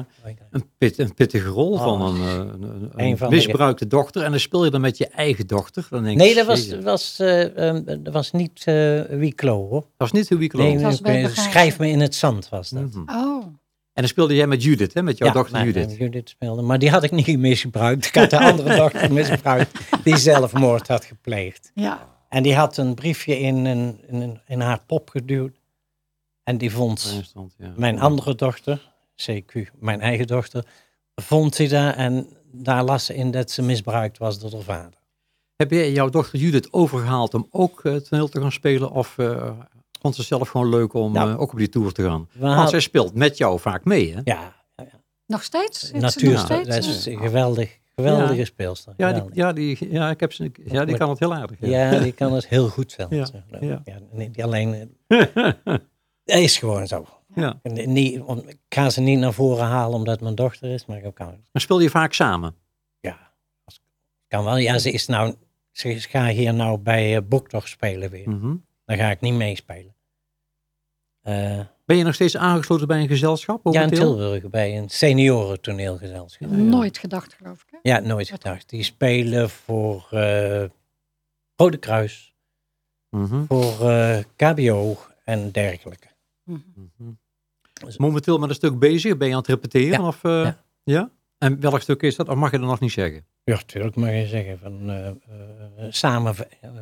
een, pit, een pittige rol Oh. van een, eh, een, een, Een van de- misbruikte dochter. En dan speel je dan met je eigen dochter. Dan denk Nee, ik, dat was, was, eh, ehm, dat was niet eh Wieklo hoor. Dat was niet Wieklo. Nee, Dat was schrijf me in het zand was dat. Mhm. Oh, En dan speelde jij met Judith, hè? met jouw Ja, dochter Judith. mijn Judith speelde. Maar die had ik niet misbruikt. Ik had de andere dochter misbruikt die zelfmoord had gepleegd. ja. En die had een briefje in, een, in, een- in haar pop geduwd. En die vond ja. mijn andere dochter, CQ, mijn eigen dochter, vond hij daar. En daar las ze in dat ze misbruikt was door haar vader. Heb jij jouw dochter Judith overgehaald om ook eh, toneel te gaan spelen? Of eh, vond ze zelf gewoon leuk om Nou, eh, ook op die tour te gaan? Want had- zij speelt met jou vaak mee, hè? ja, ja, ja. Nog steeds? Zit ze natuur. nog steeds? Dat is Ja. een geweldig, geweldige Ja. speelster. Ja, die, ja, die, ja, ik heb ze, ja, die kan het heel aardig. Ja. Ja, die kan het heel goed zelfs. Ja, Ja, ja. niet alleen. Dat is gewoon zo. Ja. En Niet, om- ik ga ze niet naar voren halen omdat het mijn dochter is, maar ik kan, Maar speel je vaak samen? ja, als- kan wel. Ja, ze is nou, ze is- ga hier nou bij uh, spelen weer. Mhm. Dan ga ik niet meespelen. Eh, Ben je nog steeds aangesloten bij een gezelschap? ja, in? Tilburg bij een senioren toneelgezelschap. Nooit gedacht, geloof ik. Hè? Ja, nooit gedacht. Die spelen voor eh Rode Kruis, Mhm. voor eh, KBO en dergelijke. Mhm. Mhm. Momenteel met een stuk bezig? Ben je aan het repeteren? Ja, Of, eh, ja. ja. En welk stuk is dat? Of mag je dat nog niet zeggen? Ja, natuurlijk mag je zeggen van eh, eh, samen,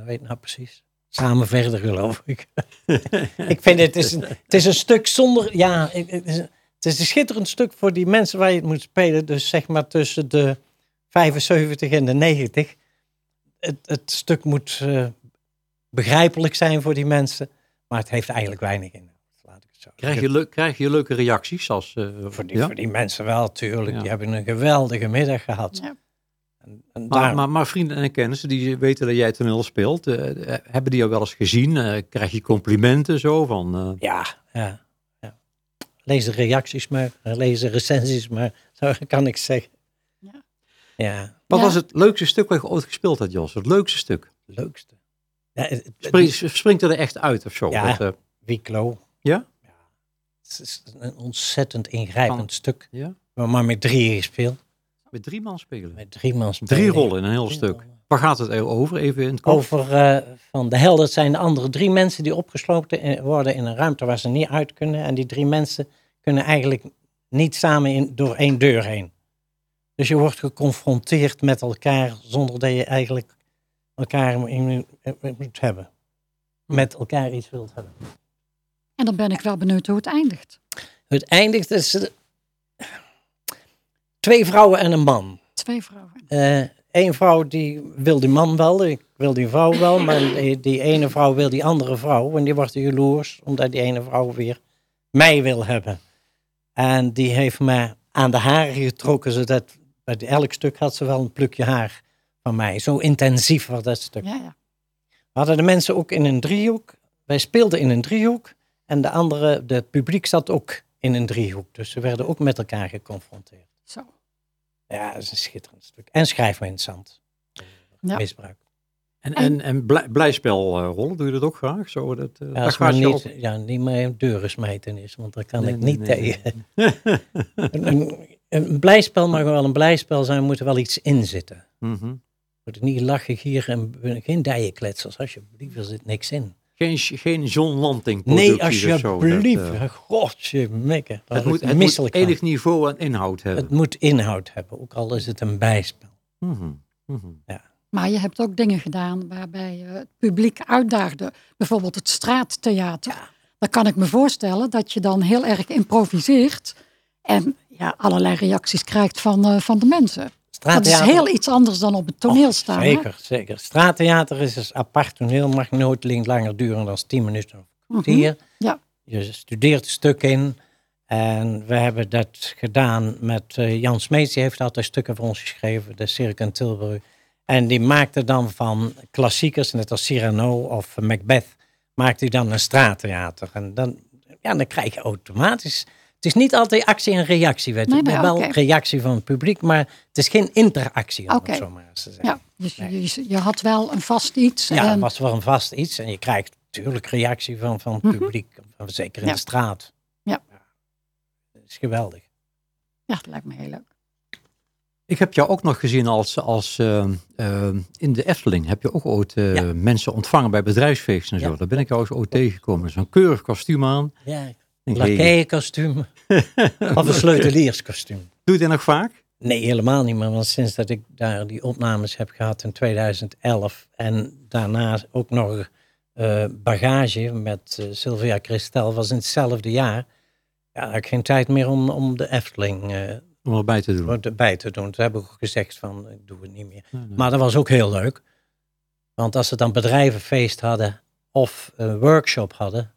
weet nou precies. Samen verder geloof ik. ik vind het, is een, het is een stuk zonder, ja, het is, het is een schitterend stuk voor die mensen waar je het moet spelen. Dus zeg maar tussen de 75 en de 90. Het, het stuk moet eh, begrijpelijk zijn voor die mensen, maar het heeft eigenlijk weinig in. Zo Krijg je, leuk, krijg je leuke reacties? Als, eh, voor die, ja? voor die mensen wel, tuurlijk. Ja. Die hebben een geweldige middag gehad. Ja. En, en Maar, daar- maar, maar vrienden en kennissen die weten dat jij toneel speelt, eh, eh, hebben die jou wel eens gezien? Eh, krijg je complimenten zo van... eh, Ja, ja, ja. Lees de reacties maar, lees de recensies maar, zo kan ik zeggen. Ja. Ja, wat Ja. was het leukste stuk wat je ooit gespeeld hebt, Jos? Het leukste stuk? leukste. Ja, het- het- Spring- springt er echt uit of zo? Ja. Dat, eh. Ja? Het is een ontzettend ingrijpend Van- stuk. ja? Hebben maar met drieën gespeeld. Met drie man spelen. Met drie man Drie rollen in een heel stuk. rollen. Waar gaat het over? Even in het kort. Over eh, van de helden zijn de andere drie mensen die opgesloten worden in een ruimte waar ze niet uit kunnen. En die drie mensen kunnen eigenlijk niet samen in, door één deur heen. Dus je wordt geconfronteerd met elkaar zonder dat je eigenlijk elkaar moet hebben. Met elkaar iets wilt hebben. En dan ben ik wel benieuwd hoe het eindigt. Het eindigt dus eh, twee vrouwen en een man. Twee vrouwen. Eén vrouw die wil die man wel, ik wil die vrouw wel, maar die, die ene vrouw wil die andere vrouw. En die wordt jaloers omdat die ene vrouw weer mij wil hebben. En die heeft me aan de haren getrokken, zodat bij elk stuk had ze wel een plukje haar van mij. Zo intensief was dat stuk. Ja, ja. We hadden de mensen ook in een driehoek. Wij speelden in een driehoek. En de andere, het publiek zat ook in een driehoek. Dus ze werden ook met elkaar geconfronteerd. Zo. Ja, dat is een schitterend stuk. En schrijf me in het zand. Ja. Misbruik. En, en, en blij, blijspelrollen, doe je dat ook graag? Zo, dat, eh, Ja, als maar niet, ja, niet meer deuren smijten is, want daar kan Nee, ik nee, niet nee, nee. tegen. een, een, een blijspel mag wel een blijspel zijn, er moet er wel iets in zitten. Mhm. Moet het niet lachen hier en geen dijenkletsers, alsjeblieft, er zit niks in. Geen, geen John Lanting Nee, alsjeblieft, eh, godje mikken. Daar het moet, het moet enig niveau en inhoud hebben. Het moet inhoud hebben, ook al is het een bijspel. Mhm, mhm. Maar je hebt ook dingen gedaan waarbij je het publiek uitdaagde. Bijvoorbeeld het straattheater. Dan kan ik me voorstellen dat je dan heel erg improviseert. En ja, allerlei reacties krijgt van, eh, van de mensen. Dat is heel iets anders dan op het toneel staan. Zeker, zeker. Straattheater is een apart toneel, mag nooit langer duren dan 10 minuten of een kwartier. Mhm. Ja. Je studeert een stuk in. En we hebben dat gedaan met eh, Jan Smeets, die heeft altijd stukken voor ons geschreven, de Cirque in Tilburg. En die maakte dan van klassiekers, net als Cyrano of Macbeth, maakt hij dan een straattheater. En dan, ja, dan krijg je automatisch. Het is niet altijd actie en reactie, weet je. Nee, wel reactie van het publiek, maar het is geen interactie, om het zo maar eens te zeggen. Ja, dus je, je, je had wel een vast iets. Ja, en, het was wel een vast iets. En je krijgt natuurlijk reactie van, van het Mhm. publiek. Van- Zeker in Ja. de straat. Ja. Dat is geweldig. ja, dat lijkt me heel leuk. Ik heb jou ook nog gezien als, als eh, eh, in de Efteling. Heb je ook ooit eh, Ja. mensen ontvangen bij bedrijfsfeesten en zo. Ja. Daar ben ik jou eens ooit tegengekomen. Zo'n keurig kostuum aan. Ja, Hey, lakeienkostuum. of een sleutelierskostuum. Doe je dat nog vaak? Nee, helemaal niet meer. Want sinds dat ik daar die opnames heb gehad in 2011 en daarna ook nog eh, bagage met eh, Sylvia Christel was in hetzelfde jaar. Ja, had ik geen tijd meer om, om de Efteling eh, Om erbij te doen. erbij te doen. Toen heb ik ook gezegd van, ik doe het niet meer. Nee, nee. Maar dat was ook heel leuk. Want als ze dan bedrijvenfeest hadden of een workshop hadden,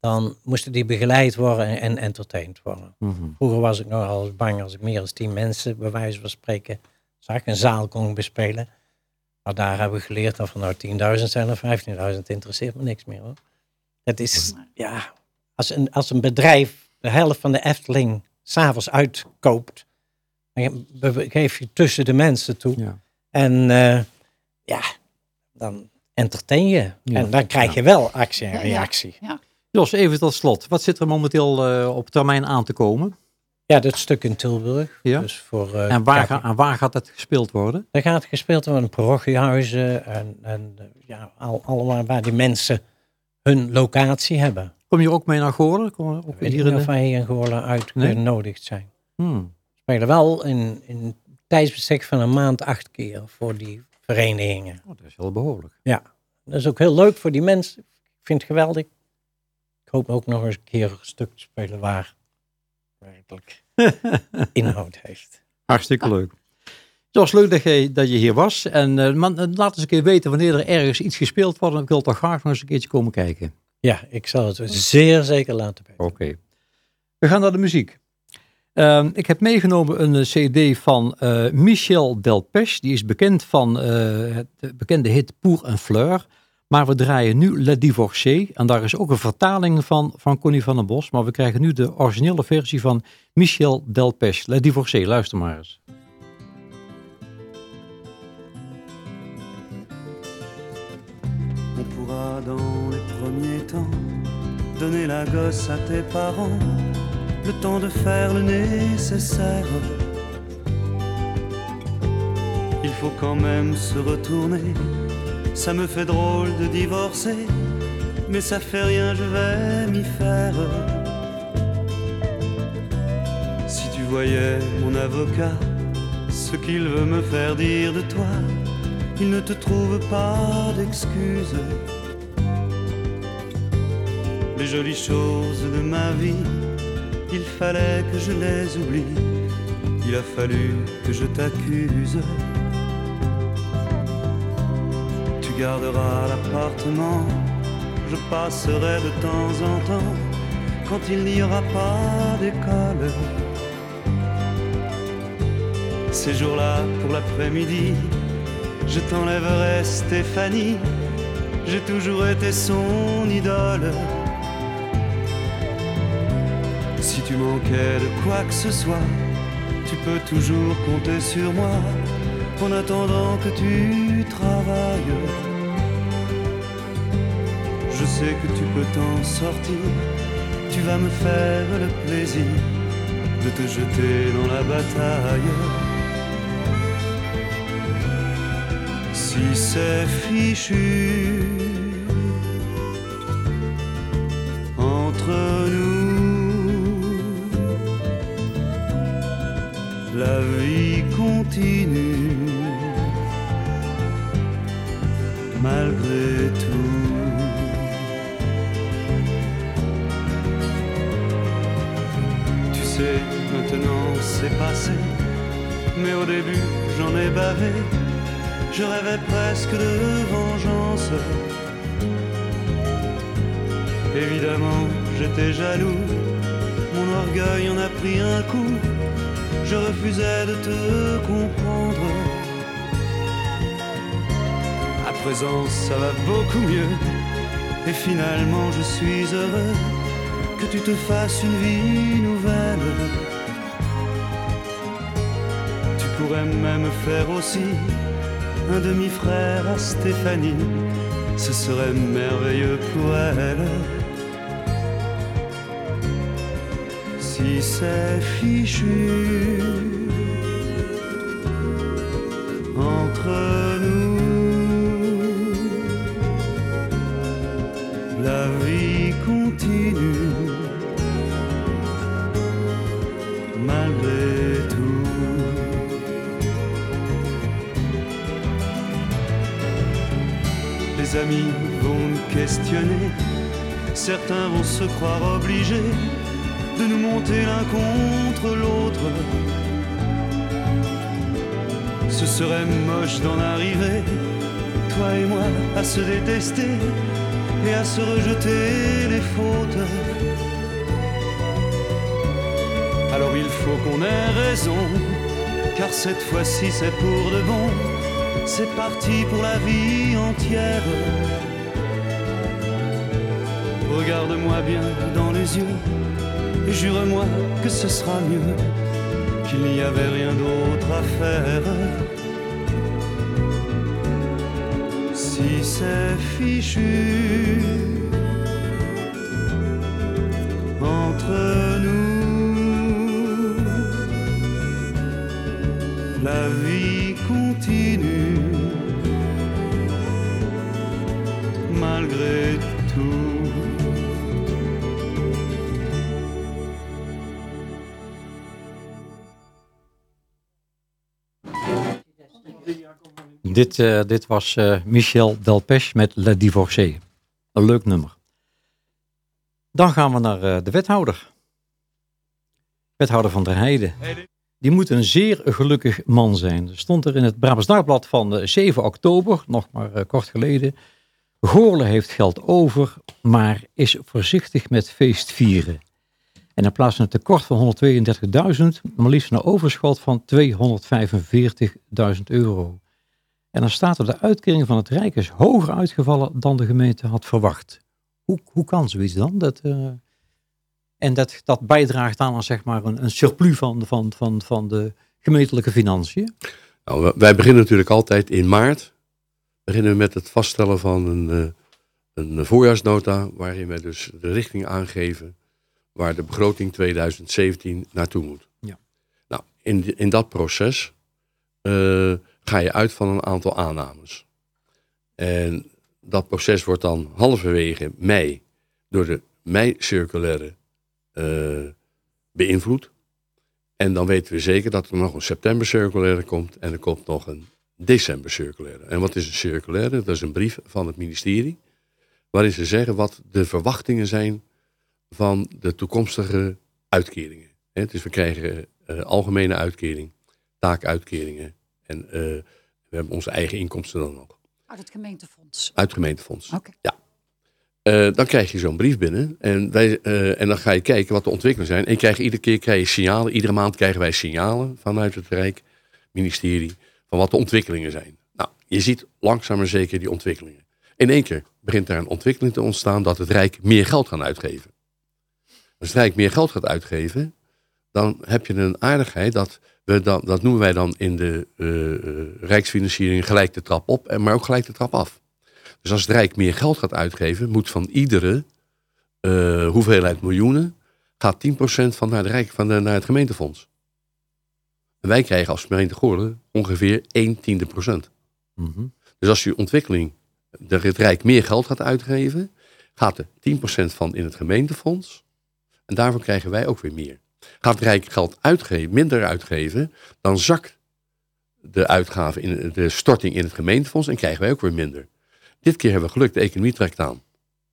dan moesten die begeleid worden en, en entertained worden. Mhm. Vroeger was ik nogal bang als ik meer dan tien mensen, bij wijze van spreken, zag een zaal kon bespelen. Maar daar hebben we geleerd of er nou 10.000 zijn of 15.000, interesseert me niks meer hoor. Het is, ja, als een, als een bedrijf de helft van de Efteling s'avonds uitkoopt, dan ge- geef je tussen de mensen toe. Ja. En eh, ja, dan entertain je. Ja. En dan krijg Ja. je wel actie en Ja, ja. Jos, even tot slot. Wat zit er momenteel eh, op termijn aan te komen? Ja, dat stuk in Tilburg. Ja. Dus voor, eh, En waar, ja, ga- en waar gaat dat gespeeld worden? Er gaat gespeeld worden in parochiehuizen en, en eh, ja, al, allemaal waar die mensen hun locatie hebben. Kom je ook mee naar Goorlen? Kom je ook weet hier in of de... wij hier in Goorlen uitgenodigd zijn. Hmm. Spelen wel in, in tijdsbestek van een maand acht keer voor die verenigingen. Oh, dat is wel behoorlijk. Dat is ook heel leuk voor die mensen. Ik vind het geweldig. Ik hoop ook nog eens een keer een stuk te spelen waar werkelijk inhoud heeft. Hartstikke leuk. Het was leuk dat je, dat je hier was. En eh, man, eh, laat eens een keer weten wanneer er ergens iets gespeeld wordt. Ik wil toch graag nog eens een keertje komen kijken. Ja, ik zal het zeer zeker laten weten. Oké. We gaan naar de muziek. Ehm, ik heb meegenomen een eh, cd van eh, Michel Delpech. Die is bekend van het bekende hit Pour un Fleur. Maar we draaien nu Le Divorcé. En daar is ook een vertaling van, van Connie van den Bos. Maar we krijgen nu de originele versie van Michel Delpech. Le Divorcé, luister maar eens. On pourra dans les premiers temps donner la gosse à tes parents, le temps de faire le nécessaire. faut quand même se retourner. Ça me fait drôle de divorcer, mais ça fait rien, je vais m'y faire. Si tu voyais mon avocat, ce qu'il veut me faire dire de toi, il ne te trouve pas d'excuses. Les jolies choses de ma vie, il fallait que je les oublie. Il a fallu que je t'accuse. Garderas l'appartement, je passerai de temps en temps quand il n'y aura pas d'école. Ces jours-là, pour l'après-midi, je t'enlèverai Stéphanie. J'ai toujours été son idole. Si tu manquais de quoi que ce soit, tu peux toujours compter sur moi en attendant que tu travailles. Je sais que tu peux t'en sortir, tu vas me faire le plaisir de te jeter dans la bataille. Si c'est fichu entre nous, la vie continue mais au début j'en ai bavé. Je rêvais presque de vengeance. Évidemment, j'étais jaloux, mon orgueil en a pris un coup. Je refusais de te comprendre. À présent, ça va beaucoup mieux. Et finalement, je suis heureux que tu te fasses une vie nouvelle. Pourrais même faire aussi un demi-frère à Stéphanie. Ce serait merveilleux pour elle. Si c'est fichu entre certains vont se croire obligés de nous monter l'un contre l'autre. Ce serait moche d'en arriver, toi et moi, à se détester et à se rejeter les fautes. Alors il faut qu'on ait raison, car cette fois-ci c'est pour de bon. C'est parti pour la vie entière. Regarde-moi bien dans les yeux et jure-moi que ce sera mieux, qu'il n'y avait rien d'autre à faire. Si c'est fichu Dit, eh, dit was eh, Michel Delpech met Le Divorcé. Een leuk nummer. Dan gaan we naar eh, de wethouder. Wethouder van der Heide. Die moet een zeer gelukkig man zijn. Er stond er in het Brabants Dagblad van eh, 7 oktober, nog maar kort geleden. Goorlen heeft geld over, maar is voorzichtig met feestvieren. En in plaats van een tekort van 132.000, maar liefst een overschot van 245.000 euro. En dan staat er de uitkering van het Rijk is hoger uitgevallen dan de gemeente had verwacht. Hoe, hoe kan zoiets dan? Dat, eh, en dat, dat bijdraagt aan zeg maar, een, een surplus van, van, van, van de gemeentelijke financiën. Nou, wij- beginnen natuurlijk altijd in maart. Beginnen we met het vaststellen van een, eh, een voorjaarsnota. Waarin wij dus de richting aangeven waar de begroting 2017 naartoe moet. Ja. Nou, in, in dat proces eh, ga je uit van een aantal aannames. En dat proces wordt dan halverwege mei door de mei-circulaire eh, beïnvloed. En dan weten we zeker dat er nog een september-circulaire komt en er komt nog een december-circulaire. En wat is een circulaire? Dat is een brief van het ministerie waarin ze zeggen wat de verwachtingen zijn van de toekomstige uitkeringen. Hè, Dus we krijgen eh, algemene uitkering, taakuitkeringen en eh, we hebben onze eigen inkomsten dan nog. Uit het gemeentefonds. Uit het gemeentefonds. Oké. Eh, dan krijg je zo'n brief binnen en, wij, eh, en dan ga je kijken wat de ontwikkelingen zijn. En je krijgt, iedere keer krijg je signalen, iedere maand krijgen wij signalen vanuit het Rijk, ministerie, van wat de ontwikkelingen zijn. Nou, je ziet langzaam maar zeker die ontwikkelingen. In één keer begint er een ontwikkeling te ontstaan dat het Rijk meer geld gaat uitgeven. Als het Rijk meer geld gaat uitgeven, dan heb je een aardigheid dat we dan, dat noemen wij dan in de eh, eh, Rijksfinanciering gelijk de trap op, en maar ook gelijk de trap af. Dus als het Rijk meer geld gaat uitgeven, moet van iedere eh, hoeveelheid miljoenen, gaat 10% van naar, de Rijk, van de, naar het gemeentefonds. En wij krijgen als gemeente Goorlen ongeveer 1 tiende procent. Mhm. Dus als je ontwikkeling, de, het Rijk meer geld gaat uitgeven, gaat er 10% van in het gemeentefonds. En daarvoor krijgen wij ook weer meer. Gaat het Rijk geld uitgeven, minder uitgeven, dan zakt de uitgave, in, de storting in het gemeentefonds en krijgen wij ook weer minder. Dit keer hebben we geluk, de economie trekt aan.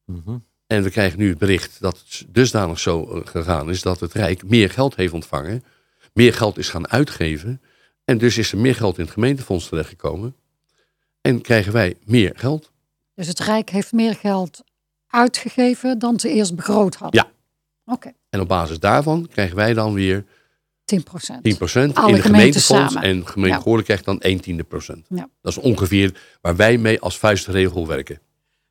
Mhm. En we krijgen nu het bericht dat het dusdanig zo eh, gegaan is dat het Rijk meer geld heeft ontvangen, meer geld is gaan uitgeven. En dus is er meer geld in het gemeentefonds terechtgekomen. En krijgen wij meer geld. Dus het Rijk heeft meer geld uitgegeven dan ze eerst begroot hadden? Ja. Oké, En op basis daarvan krijgen wij dan weer 10 procent. 10% in Alle het gemeenten gemeentefonds. samen. En gemeente Ja. Goorlen krijgt dan 1 tiende procent. Ja. Dat is ongeveer waar wij mee als vuistregel werken.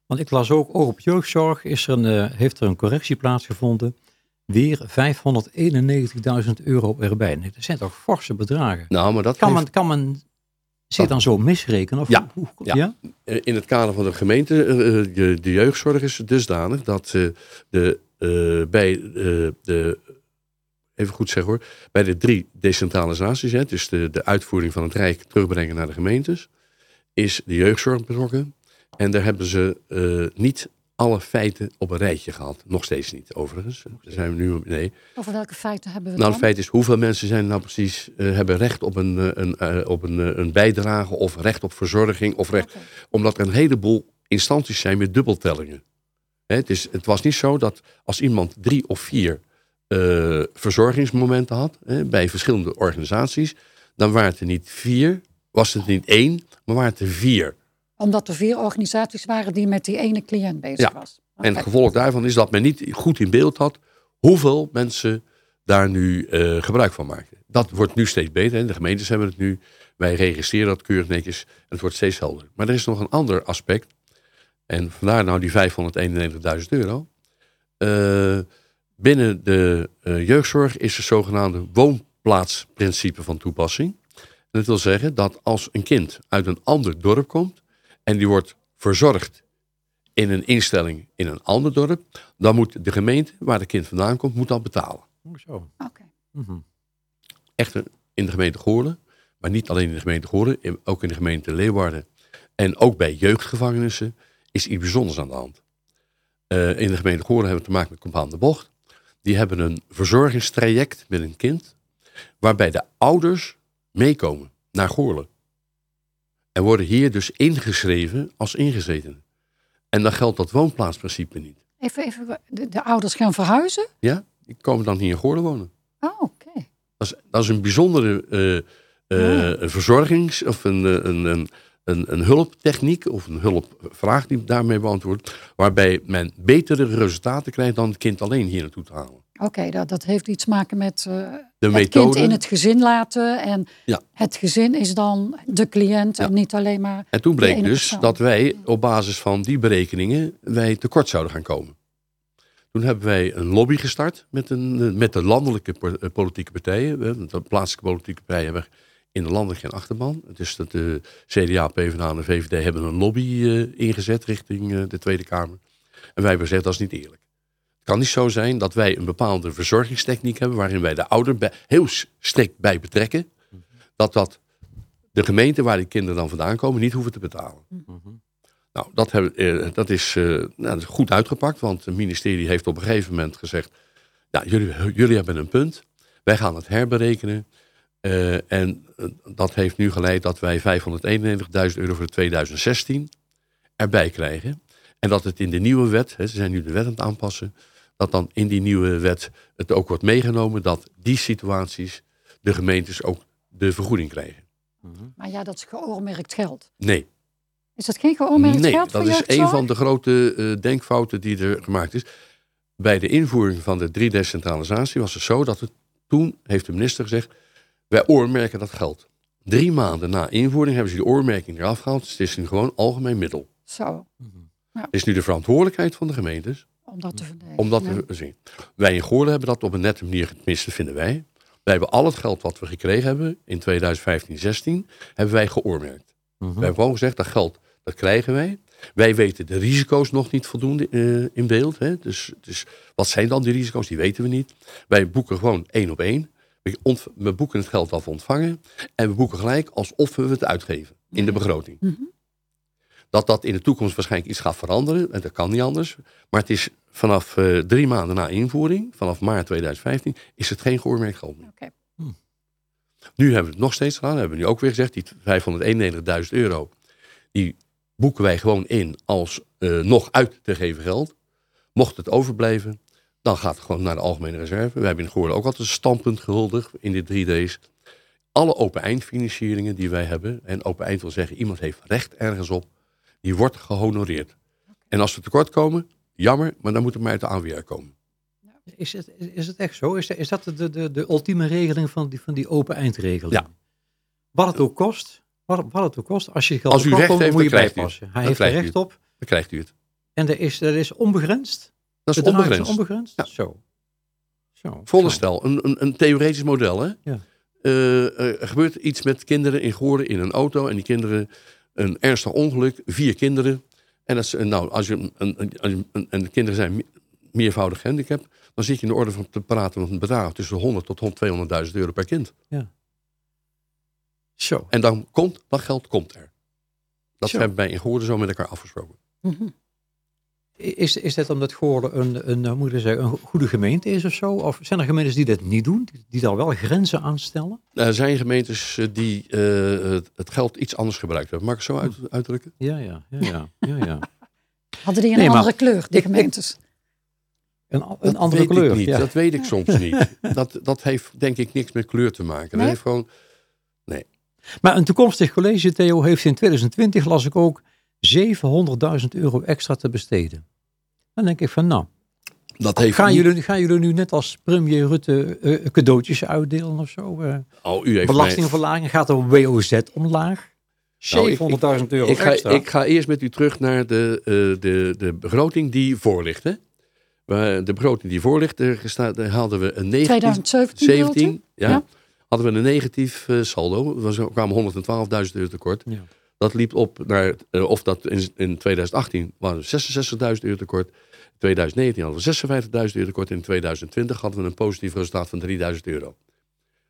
Want ik las ook, ook op jeugdzorg is er een, eh, heeft er een correctie plaatsgevonden. Weer 591.000 euro erbij. Nee, dat zijn toch forse bedragen. Nou, maar dat Kan heeft- men, kan men zich dan zo misrekenen? Of Ja, hoe- hoe- ja. ja? In het kader van de gemeente, eh, eh, de, de jeugdzorg is dusdanig dat eh, de, bij eh, de, even goed zeggen hoor, bij de drie decentralisaties, hè, dus de, de uitvoering van het Rijk terugbrengen naar de gemeentes, is de jeugdzorg betrokken. En daar hebben ze eh, niet alle feiten op een rijtje gehad. Nog steeds niet, overigens. Daar zijn we nu, nee. Over welke feiten hebben we Nou, het feit is, hoeveel mensen zijn nou precies, eh, hebben recht op, een, eh, een, eh, op een, eh, een bijdrage of recht op verzorging of recht omdat er een heleboel instanties zijn met dubbeltellingen. Het, is, het was niet zo dat als iemand drie of vier eh, verzorgingsmomenten had hè, bij verschillende organisaties, dan waren het er niet vier, was het niet één, maar waren het er vier. Omdat er vier organisaties waren die met die ene cliënt bezig Ja. was. En het gevolg daarvan is dat men niet goed in beeld had hoeveel mensen daar nu eh, gebruik van maken. Dat wordt nu steeds beter. Hè. De gemeentes hebben het nu. Wij registreren dat keurig netjes. En het wordt steeds helder. Maar er is nog een ander aspect. En vandaar nou die 591.000 euro. Eh, binnen de eh, jeugdzorg is het zogenaamde woonplaatsprincipe van toepassing. En dat wil zeggen dat als een kind uit een ander dorp komt en die wordt verzorgd in een instelling in een ander dorp, dan moet de gemeente waar het kind vandaan komt, moet dat betalen. Oh, zo. Oké. Mhm. Echter in de gemeente Goorlen, maar niet alleen in de gemeente Goorlen, ook in de gemeente Leeuwarden en ook bij jeugdgevangenissen is iets bijzonders aan de hand. Eh, in de gemeente Goorlen hebben we te maken met Compaan de Bocht. Die hebben een verzorgingstraject met een kind, waarbij de ouders meekomen naar Goorlen. En worden hier dus ingeschreven als ingezetenen. En dan geldt dat woonplaatsprincipe niet. Even, even, de, de ouders gaan verhuizen? Ja, die komen dan hier in Goorlen wonen. Oh, oké. Dat is, dat is een bijzondere een verzorgings- of een, een, een, een, een hulptechniek of een hulpvraag die daarmee beantwoordt. Waarbij men betere resultaten krijgt dan het kind alleen hier naartoe te halen. Oké, dat, dat heeft iets te maken met eh, De het methode. kind in het gezin laten. En Ja. het gezin is dan de cliënt Ja. en niet alleen maar... En toen bleek dus persoon. dat wij op basis van die berekeningen wij tekort zouden gaan komen. Toen hebben wij een lobby gestart met, een, met de landelijke eh, politieke partijen. De plaatselijke politieke partijen hebben in de landelijk geen achterban. Dus dat de CDA, PvdA en de VVD hebben een lobby eh, ingezet richting eh, de Tweede Kamer. En wij hebben gezegd dat is niet eerlijk. Het kan niet zo zijn dat wij een bepaalde verzorgingstechniek hebben waarin wij de ouder bij, heel s- strikt bij betrekken. Dat dat de gemeente waar die kinderen dan vandaan komen niet hoeven te betalen. Nou, dat, hebben, dat, is, eh, nou, dat is goed uitgepakt, want het ministerie heeft op een gegeven moment gezegd, ja, jullie, jullie hebben een punt, wij gaan het herberekenen. Eh, en eh, dat heeft nu geleid dat wij 591.000 euro voor 2016 erbij krijgen. En dat het in de nieuwe wet, hè, ze zijn nu de wet aan het aanpassen, dat dan in die nieuwe wet het ook wordt meegenomen dat die situaties de gemeentes ook de vergoeding krijgen. Maar ja, dat is geoormerkt geld. Nee, Is dat geen geoormerkt nee geld dat voor is een van de grote eh, denkfouten die er gemaakt is. Bij de invoering van de 3D-centralisatie was het zo dat het toen heeft de minister gezegd, wij oormerken dat geld. Drie maanden na invoering hebben ze die oormerking eraf gehaald. Dus het is nu gewoon algemeen middel. Zo, Het is nu de verantwoordelijkheid van de gemeentes om dat te verdelen. om dat Ja. te zien. Wij in Goorlen hebben dat op een nette manier, tenminste vinden wij. Wij hebben al het geld wat we gekregen hebben in 2015, 16, hebben wij geoormerkt. Mhm. We hebben gewoon gezegd, dat geld, dat krijgen wij. Wij weten de risico's nog niet voldoende eh, in beeld. Hè? Dus, dus wat zijn dan die risico's? Die weten we niet. Wij boeken gewoon één op één. We, boeken het geld we ontvangen. En we boeken gelijk alsof we het uitgeven in de begroting. Dat dat in de toekomst waarschijnlijk iets gaat veranderen. En dat kan niet anders. Maar het is vanaf eh, drie maanden na invoering, vanaf maart 2015, is het geen geoormerkt geld meer. Oké. Nu hebben we het nog steeds gedaan. Hebben we nu ook weer gezegd, die 591.000 euro, die boeken wij gewoon in als eh, nog uit te geven geld. Mocht het overblijven, dan gaat het gewoon naar de algemene reserve. We hebben in Goorlen ook altijd een standpunt gehuldigd in de 3D's. Alle open eindfinancieringen die wij hebben, en open eind wil zeggen, iemand heeft recht ergens op, die wordt gehonoreerd. En als we tekort komen, jammer, maar dan moet het maar uit de AWR komen. Is het, is het echt zo? Is, dat- is dat de, de, de ultieme regeling van die, van die open eindregeling? Ja. Wat het ook kost, wat, wat het ook kost, als je geld Als u recht komt, heeft, moet je bijpassen. Hij Dan heeft er u recht het. op Dan krijgt u het. en dat is, dat is onbegrensd. Dat is onbegrensd. onbegrensd? Ja. Zo. Zo. Volle Zo. stel, een, een, een theoretisch model. Hè? Ja. Eh, er gebeurt iets met kinderen in Goorden in een auto. En die kinderen, een ernstig ongeluk, vier kinderen. En is, eh, nou, als je een, een, een, een- en de kinderen zijn me- meervoudig gehandicapt, dan zit je in de orde van te praten van een bedrag tussen 100 tot 200.000 euro per kind. Zo. En dan komt, dat geld komt er. Dat Zo. hebben wij in Goorden zo met elkaar afgesproken. Mhm. Is, is dit omdat Goorlen een, een, hoe moet ik zeggen, een goede gemeente is of zo? Of zijn er gemeentes die dit niet doen? Die, die daar wel grenzen aan stellen? Er zijn gemeentes eh, die eh, het, geld iets anders gebruikt hebben. Mag ik het zo uit, uitdrukken? Ja, ja, ja, ja. ja, ja. Hadden die een Nee, maar- andere kleur, die gemeentes? Een, een Dat andere weet kleur. Ik niet. ja. Dat weet ik soms niet. Dat, dat heeft denk ik niks met kleur te maken. Dat Nee? heeft gewoon, Maar een toekomstig college, Theo, heeft in 2020, las ik ook, 700.000 euro extra te besteden. Dan denk ik van, nou, dat heeft gaan niet- jullie, gaan jullie nu net als premier Rutte eh, cadeautjes uitdelen of zo? eh Oh, u heeft belastingverlaging, gaat er WOZ omlaag? 700.000 Nou, ik- euro ik, ga, extra. ik ga eerst met u terug naar de, eh, de, de begroting die voor ligt. Hè? De begroting die voor ligt, er gesta- daar hadden we een negatief... 2017 bedoelt u? 17, ja, Ja. hadden we een negatief saldo. We kwamen 112.000 euro tekort. Ja. Dat liep op naar, eh, of dat in, in 2018 waren we 66.000 euro tekort. In 2019 hadden we 56.000 euro tekort. In 2020 hadden we een positief resultaat van 3.000 euro.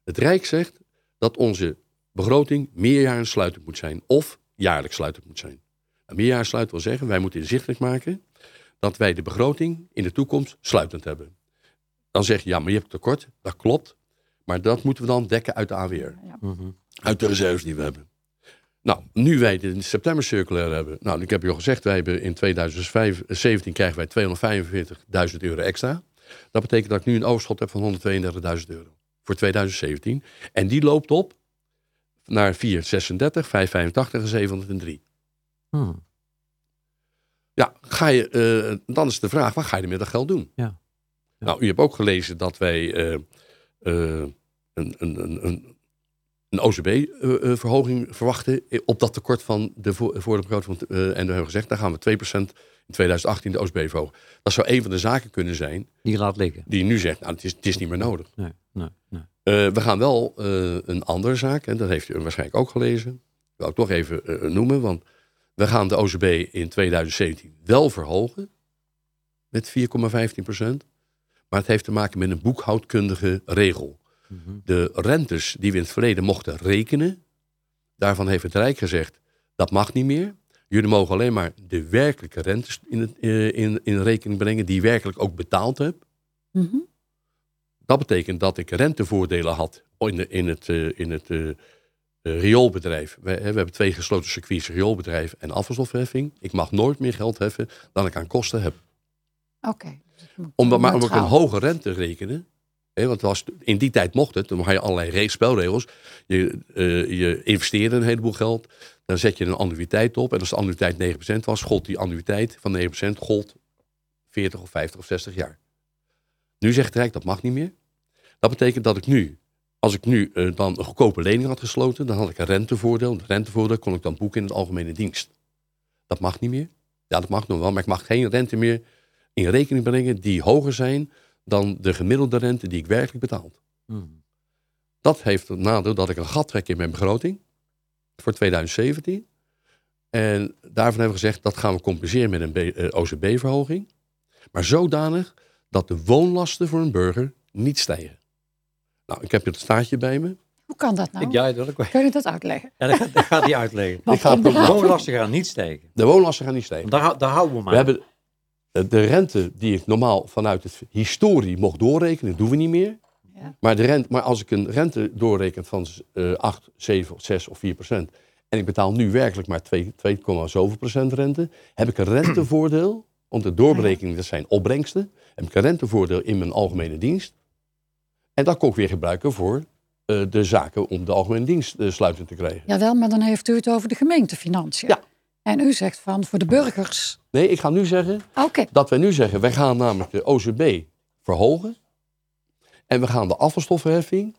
Het Rijk zegt dat onze begroting meerjarig sluitend moet zijn. Of jaarlijks sluitend moet zijn. Een meerjarig sluitend wil zeggen, wij moeten inzichtelijk maken dat wij de begroting in de toekomst sluitend hebben. Dan zeg je, ja, maar je hebt tekort. Dat klopt. Maar dat moeten we dan dekken uit de AWR. Ja. Mhm. Uit de reserves die we hebben. Nou, nu wij de september circulaire hebben. Nou, ik heb je al gezegd, wij hebben in 2017 krijgen wij 245.000 euro extra. Dat betekent dat ik nu een overschot heb van 132.000 euro. Voor 2017. En die loopt op naar 436, 585 en 703. Hmm. Ja, ga je, eh, dan is de vraag, wat ga je er met dat geld doen? Ja. Ja. Nou, u hebt ook gelezen dat wij eh, eh, een, een, een, een, OCB-verhoging eh, verwachten op dat tekort van de voor, voor de eh, en we hebben gezegd, daar gaan we 2% in 2018 de OCB verhogen. Dat zou een van de zaken kunnen zijn Die laat liggen. die nu zegt, nou, het is, het is niet meer nodig. Nee, nee, nee. Eh, we gaan wel eh, een andere zaak, en dat heeft u waarschijnlijk ook gelezen. Wil ik toch even eh, noemen, want we gaan de OCB in 2017 wel verhogen met 4,15 procent. Maar het heeft te maken met een boekhoudkundige regel. De rentes die we in het verleden mochten rekenen, Daarvan heeft het Rijk gezegd, dat mag niet meer. Jullie mogen alleen maar de werkelijke rentes in, het, eh, in, in rekening brengen die je werkelijk ook betaald hebt. Mhm. Dat betekent dat ik rentevoordelen had in, de, in het, eh, in het eh, rioolbedrijf. We, hebben twee gesloten circuits, rioolbedrijf en afvalstofheffing. Ik mag nooit meer geld heffen dan ik aan kosten heb. Oké. Dus Omdat, maar omdat ik een hoge rente rekenen. Want het was, in die tijd mocht het. Dan had je allerlei re- spelregels. Je, eh, je investeerde een heleboel geld. Dan zet je een annuïteit op. En als de annuïteit 9% was, gold die annuïteit van 9% gold 40 of 50 of 60 jaar. Nu zegt het Rijk dat mag niet meer. Dat betekent dat ik nu, als ik nu eh, dan een goedkope lening had gesloten, dan had ik een rentevoordeel. Dat rentevoordeel kon ik dan boeken in de algemene dienst. Dat mag niet meer. Ja, dat mag nog wel, maar ik mag geen rente meer in rekening brengen die hoger zijn dan de gemiddelde rente die ik werkelijk betaal. Hmm. Dat heeft het nadeel dat ik een gat trek in mijn begroting voor 2017. En daarvan hebben we gezegd dat gaan we compenseren met een eh, OCB-verhoging. Maar zodanig dat de woonlasten voor een burger niet stijgen. Nou, ik heb het staartje bij me. Hoe kan dat nou? Ik, ja, dat, ik, Kun je dat uitleggen? ja, dat, gaat, dat gaat hij uitleggen. Ik ga De woonlasten gaan niet stijgen. De woonlasten gaan niet stijgen. Daar, daar houden we maar. We hebben de rente die ik normaal vanuit het historie mocht doorrekenen, doen we niet meer. Ja. Maar, de rente, maar als ik een rente doorreken van eh 8, 7, 6 of 4 procent. En ik betaal nu werkelijk maar 2, 2,7 procent rente. Heb ik een rentevoordeel. Want de doorberekeningen dat zijn opbrengsten. Heb ik een rentevoordeel in mijn algemene dienst. En dat kon ik weer gebruiken voor eh, de zaken om de algemene dienst eh, sluitend te krijgen. Jawel, maar dan heeft u het over de gemeentefinanciën. Ja. En u zegt van voor de burgers. Nee, ik ga nu zeggen Oké, dat wij nu zeggen, wij gaan namelijk de OCB verhogen. En we gaan de afvalstoffenheffing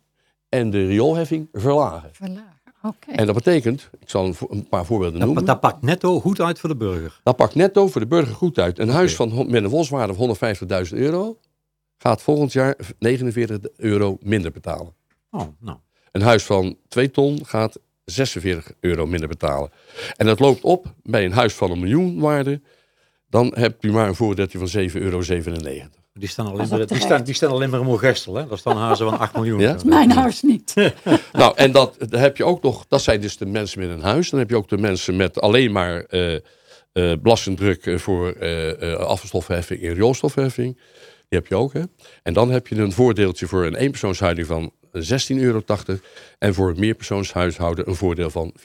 en de rioolheffing verlagen. verlagen. Oké. En dat betekent, ik zal een, paar voorbeelden dat, noemen. dat pakt netto goed uit voor de burger. Dat pakt netto voor de burger goed uit. Een huis van, met een wolswaarde van 150.000 euro gaat volgend jaar 49 euro minder betalen. Oh, nou. Een huis van 2 ton gaat 46 euro minder betalen. En dat loopt op bij een huis van een miljoen waarde. Dan heb je maar een voordeeltje van 7,97 euro. Die staan alleen maar, die staan, die staan alleen maar in Moergestel. Hè? Dat staan hazen van 8 miljoen. Ja? Mijn huis niet. Nou, en dat heb je ook nog, dat zijn dus de mensen met een huis. Dan heb je ook de mensen met alleen maar eh eh, belastingdruk eh, voor eh eh, afvalstofheffing en rioolstofheffing. Die heb je ook, hè. En dan heb je een voordeeltje voor een eenpersoonshuiding van 16,80 euro. En voor een meerpersoonshuishouden een voordeel van 44,76.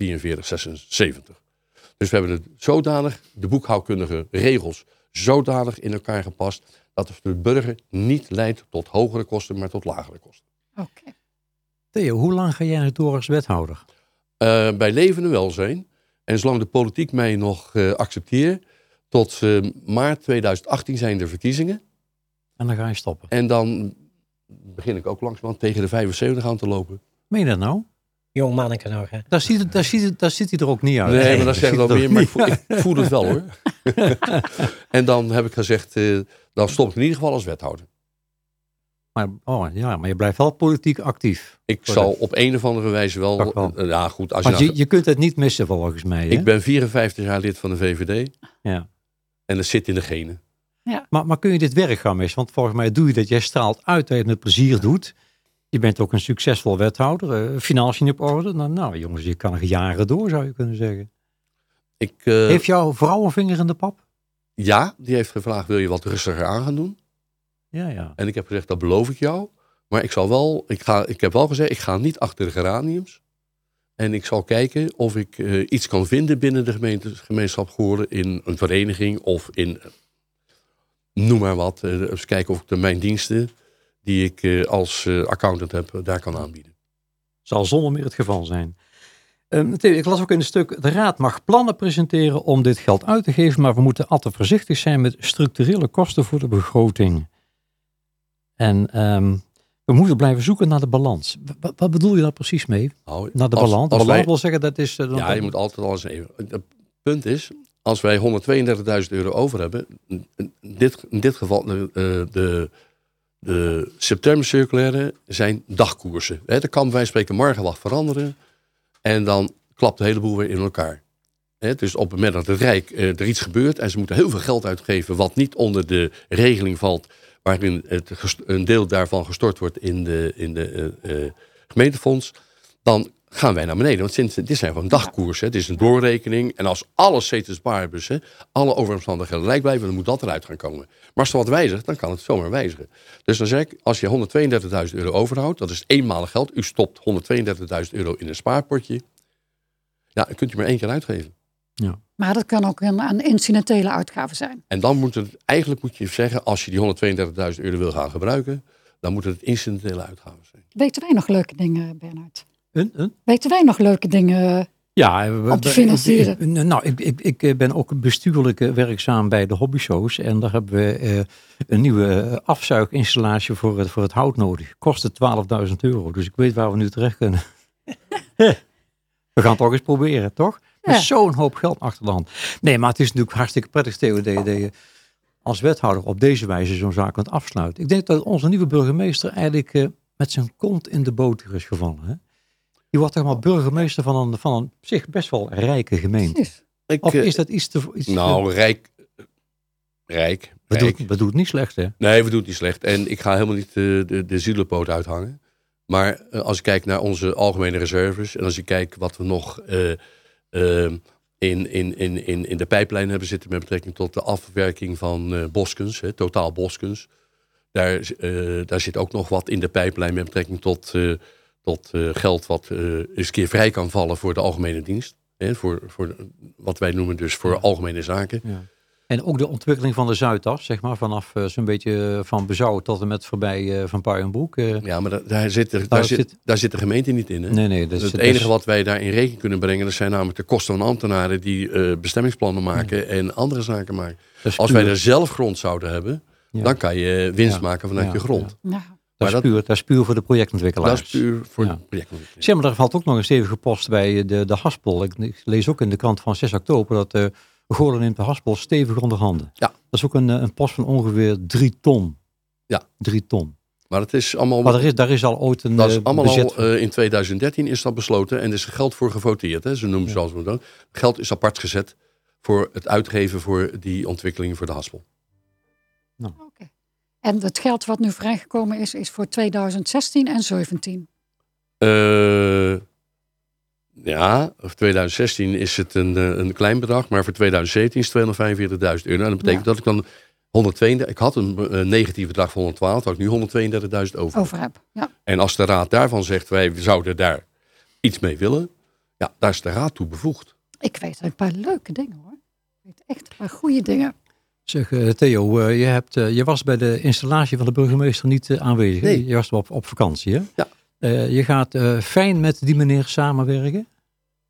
Dus we hebben het zodanig, de boekhoudkundige regels, zodanig in elkaar gepast. dat het voor de burger niet leidt tot hogere kosten, maar tot lagere kosten. Oké. Theo, hoe lang ga jij nog door als wethouder? Eh, bij leven en welzijn. En zolang de politiek mij nog eh, accepteert, tot eh, maart 2018 zijn er verkiezingen. En dan ga je stoppen. En dan begin ik ook langzamerhand tegen de 75 aan te lopen. Meen je dat nou? Jong manneke nog, hè? Daar ziet, het, daar, ziet het, daar zit hij er ook niet uit. Nee, maar dat ziet zeggen we het dan ook weer, maar ik voel, ik voel het wel hoor. en dan heb ik gezegd, eh, dan stop ik in ieder geval als wethouder. Maar, oh, ja, maar je blijft wel politiek actief. Ik zal op een of andere wijze wel... Wel. eh, ja goed, als je, Want nou- je, je kunt het niet missen volgens mij. Hè? Ik ben 54 jaar lid van de VVD. Ja. En dat zit in de genen. Maar, maar kun je dit werk gaan missen? Want volgens mij doe je dat. Jij straalt uit dat je het met plezier doet. Je bent ook een succesvol wethouder. eh, financiën op orde. Nou, nou jongens, je kan nog jaren door zou je kunnen zeggen. Ik, eh, Heeft jouw vrouw een vinger in de pap? Ja, die heeft gevraagd, wil je wat rustiger aan gaan doen? Ja, ja. En ik heb gezegd, dat beloof ik jou. Maar ik zal wel, ik, ga, ik heb wel gezegd, ik ga niet achter de geraniums. En ik zal kijken of ik eh, iets kan vinden binnen de gemeente, gemeenschap Goorlen in een vereniging of in, noem maar wat. eh, eens kijken of ik de, mijn diensten die ik eh, als eh, accountant heb, daar kan aanbieden. Zal zonder meer het geval zijn. Ik las ook in een stuk, de raad mag plannen presenteren om dit geld uit te geven, maar we moeten altijd voorzichtig zijn met structurele kosten voor de begroting. En ehm, we moeten blijven zoeken naar de balans. Wat, wat bedoel je daar precies mee? Nou, Naar de als- balans? als wij- wil zeggen dat is... Ja, je moet altijd alles even. Het punt is, als wij 132.000 euro over hebben, in dit, in dit geval de, eh, de, de septembercirculaire zijn dagkoersen. Hè, dat kan van spreken morgen wat veranderen en dan klapt de hele boel weer in elkaar. Hè, dus op het moment dat het Rijk eh, er iets gebeurt en ze moeten heel veel geld uitgeven wat niet onder de regeling valt, waarin het een deel daarvan gestort wordt in de, in de eh, gemeentefonds, dan gaan wij naar beneden. Want sinds, dit zijn gewoon dagkoersen. Het is een doorrekening. En als alle ceteris paribus, hè, alle overomstandigheden gelijk blijven, dan moet dat eruit gaan komen. Maar als er wat wijzigt, dan kan het zomaar wijzigen. Dus dan zeg ik, als je 132.000 euro overhoudt, dat is eenmalig geld. U stopt 132.000 euro in een spaarpotje. Ja, dan kunt u maar één keer uitgeven. Maar dat kan ook een, een incidentele uitgave zijn. En dan moet het, eigenlijk moet je zeggen, als je die 132.000 euro wil gaan gebruiken, dan moet het incidentele uitgaven zijn. Weten wij nog leuke dingen, Bernard? Een, een? Weten wij nog leuke dingen? Ja, we- Om te financieren. ik- nou, ik, ik, ik eh, ben ook bestuurlijk eh, werkzaam bij de hobbyshows. En daar hebben we eh, een nieuwe eh, afzuiginstallatie voor het, voor het hout nodig. Kostte 12.000 euro. Dus ik weet waar we nu terecht kunnen. we gaan het toch eens proberen, toch? Met Ja. zo'n hoop geld achter de hand. Nee, maar het is natuurlijk hartstikke prettig, Theo, dat je, als wethouder op deze wijze zo'n zaak kunt afsluiten. Ik denk dat onze nieuwe burgemeester eigenlijk eh, met zijn kont in de boter is gevallen. Hè? Die wordt toch maar burgemeester van een, van een op zich best wel rijke gemeente. Precies. Ik, Of eh, is dat iets te... Iets te- nou, rijk. Rijk. we, rijk. doen, we doen het niet slecht, hè? Nee, we doen het niet slecht. En ik ga helemaal niet de, de, de zielenpoot uithangen. Maar eh, als ik kijk naar onze algemene reserves... en als ik kijk wat we nog eh, eh, in, in, in, in, in de pijplijn hebben zitten... met betrekking tot de afwerking van eh boskens, hè, totaal boskens... Daar, eh, daar zit ook nog wat in de pijplijn met betrekking tot, eh, tot eh, geld... wat eh, eens een keer vrij kan vallen voor de algemene dienst. Hè, voor, voor wat wij noemen dus voor algemene zaken. Ja. En ook de ontwikkeling van de Zuidas, zeg maar, vanaf eh, zo'n beetje van Bezouw tot en met voorbij eh, van Puienbroek. eh Ja, maar da- daar zit, de, daar, Daar zit, zit- daar zit de gemeente niet in. Hè? nee, nee. Dat is, het enige wat wij daar in rekening kunnen brengen, dat zijn namelijk de kosten van ambtenaren die eh, bestemmingsplannen maken en andere zaken maken. Als wij er zelf grond zouden hebben, ja. dan kan je winst Ja. maken vanuit Ja, je grond. Ja. Dat, maar is dat- puur, dat is puur voor de projectontwikkelaars. Dat is puur voor Ja. het project. Zeg maar, er valt ook nog een stevige post bij de, de Haspel. Ik, ik lees ook in de krant van 6 oktober dat uh, Goorlen neemt de Haspel stevig onder handen. Ja. Dat is ook een, eh, een post van ongeveer drie ton. Ja. Drie ton. Maar het is allemaal, Maar er is, daar is al ooit een dat is eh, allemaal budget al voor. eh, in 2013 is dat besloten en er is geld voor gevoteerd. Hè? Ze noemen Ja. zoals we dat. Geld is apart gezet voor het uitgeven voor die ontwikkeling voor de haspel. Oké. En het geld wat nu vrijgekomen is, is voor 2016 en 2017. Eh, ja, voor 2016 is het een, eh, een klein bedrag, maar voor 2017 is het 245.000 euro. En dat betekent Ja. dat ik dan 132, ik had een eh, negatief bedrag van 112, had ik nu 132.000 over. Over heb. Ja. En als de raad daarvan zegt, wij zouden daar iets mee willen, ja, daar is de raad toe bevoegd. Ik weet een paar leuke dingen hoor. Ik weet echt een paar goede dingen. Zeg eh, Theo, eh, je, hebt, eh, je was bij de installatie van de burgemeester niet aanwezig. Nee. Je was op, op vakantie, hè? Ja. Je gaat fijn met die meneer samenwerken.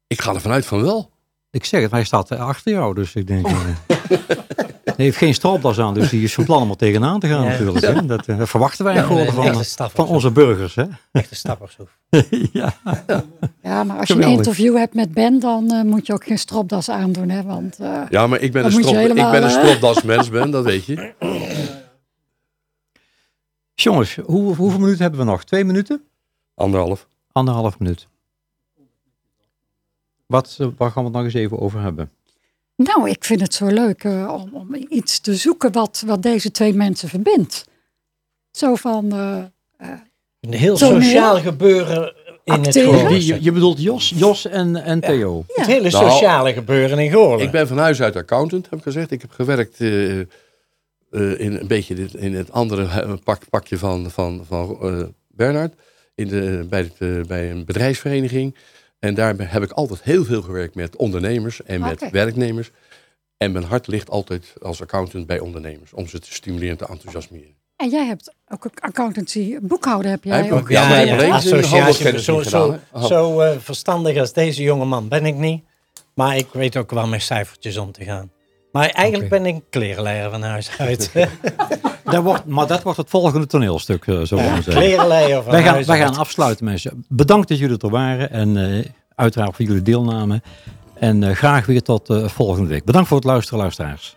Ik ga ervan uit van wel. Ik zeg het, hij staat achter jou, dus ik denk... hij heeft geen stropdas aan, dus die is van plan om er tegenaan te gaan Ja. natuurlijk. Hè? Dat, eh, dat verwachten wij Ja, gewoon van, stapper van onze burgers. Hè? Echte stappershoef. ja. Ja, maar als je een interview hebt met Ben, dan eh, moet je ook geen stropdas aandoen. Hè? Want eh, Ja, maar ik ben een, strop, ik ben een stropdasmens, ben, dat weet je. Jongens, hoe, hoeveel minuten hebben we nog? Twee minuten? Anderhalf. Anderhalf minuut. Wat, eh, waar gaan we het nog eens even over hebben? Nou, ik vind het zo leuk eh, om, om iets te zoeken wat, wat deze twee mensen verbindt. Zo van, eh, Een heel sociaal gebeuren in het Acteren. Die, je, je bedoelt Jos, Jos en, en Theo. ja. Het hele Nou, sociale gebeuren in Goorlen. Ik ben van huis uit accountant, heb ik gezegd. Ik heb gewerkt eh, eh, in een beetje dit, in het andere pak, pakje van, van, van eh, Bernard. In de, bij, het, bij een bedrijfsvereniging. En daar heb ik altijd heel veel gewerkt met ondernemers en met werknemers. En mijn hart ligt altijd als accountant bij ondernemers. Om ze te stimuleren en te enthousiasmeren. En jij hebt ook een accountancy, boekhouden heb jij ook. ook- ja, maar alleen zijn associatie. Zo, zo? Oh. zo eh, verstandig als deze jonge man ben ik niet. Maar ik weet ook wel met cijfertjes om te gaan. Maar eigenlijk ben ik klerenleier van huis uit. Dat wordt, maar dat wordt het volgende toneelstuk, eh, zo ja, zeggen. klerenleier van Wij gaan, huis wij gaan uit. afsluiten, mensen. Bedankt dat jullie er waren en eh, uiteraard voor jullie deelname. En eh, graag weer tot volgende week. Bedankt voor het luisteren, luisteraars.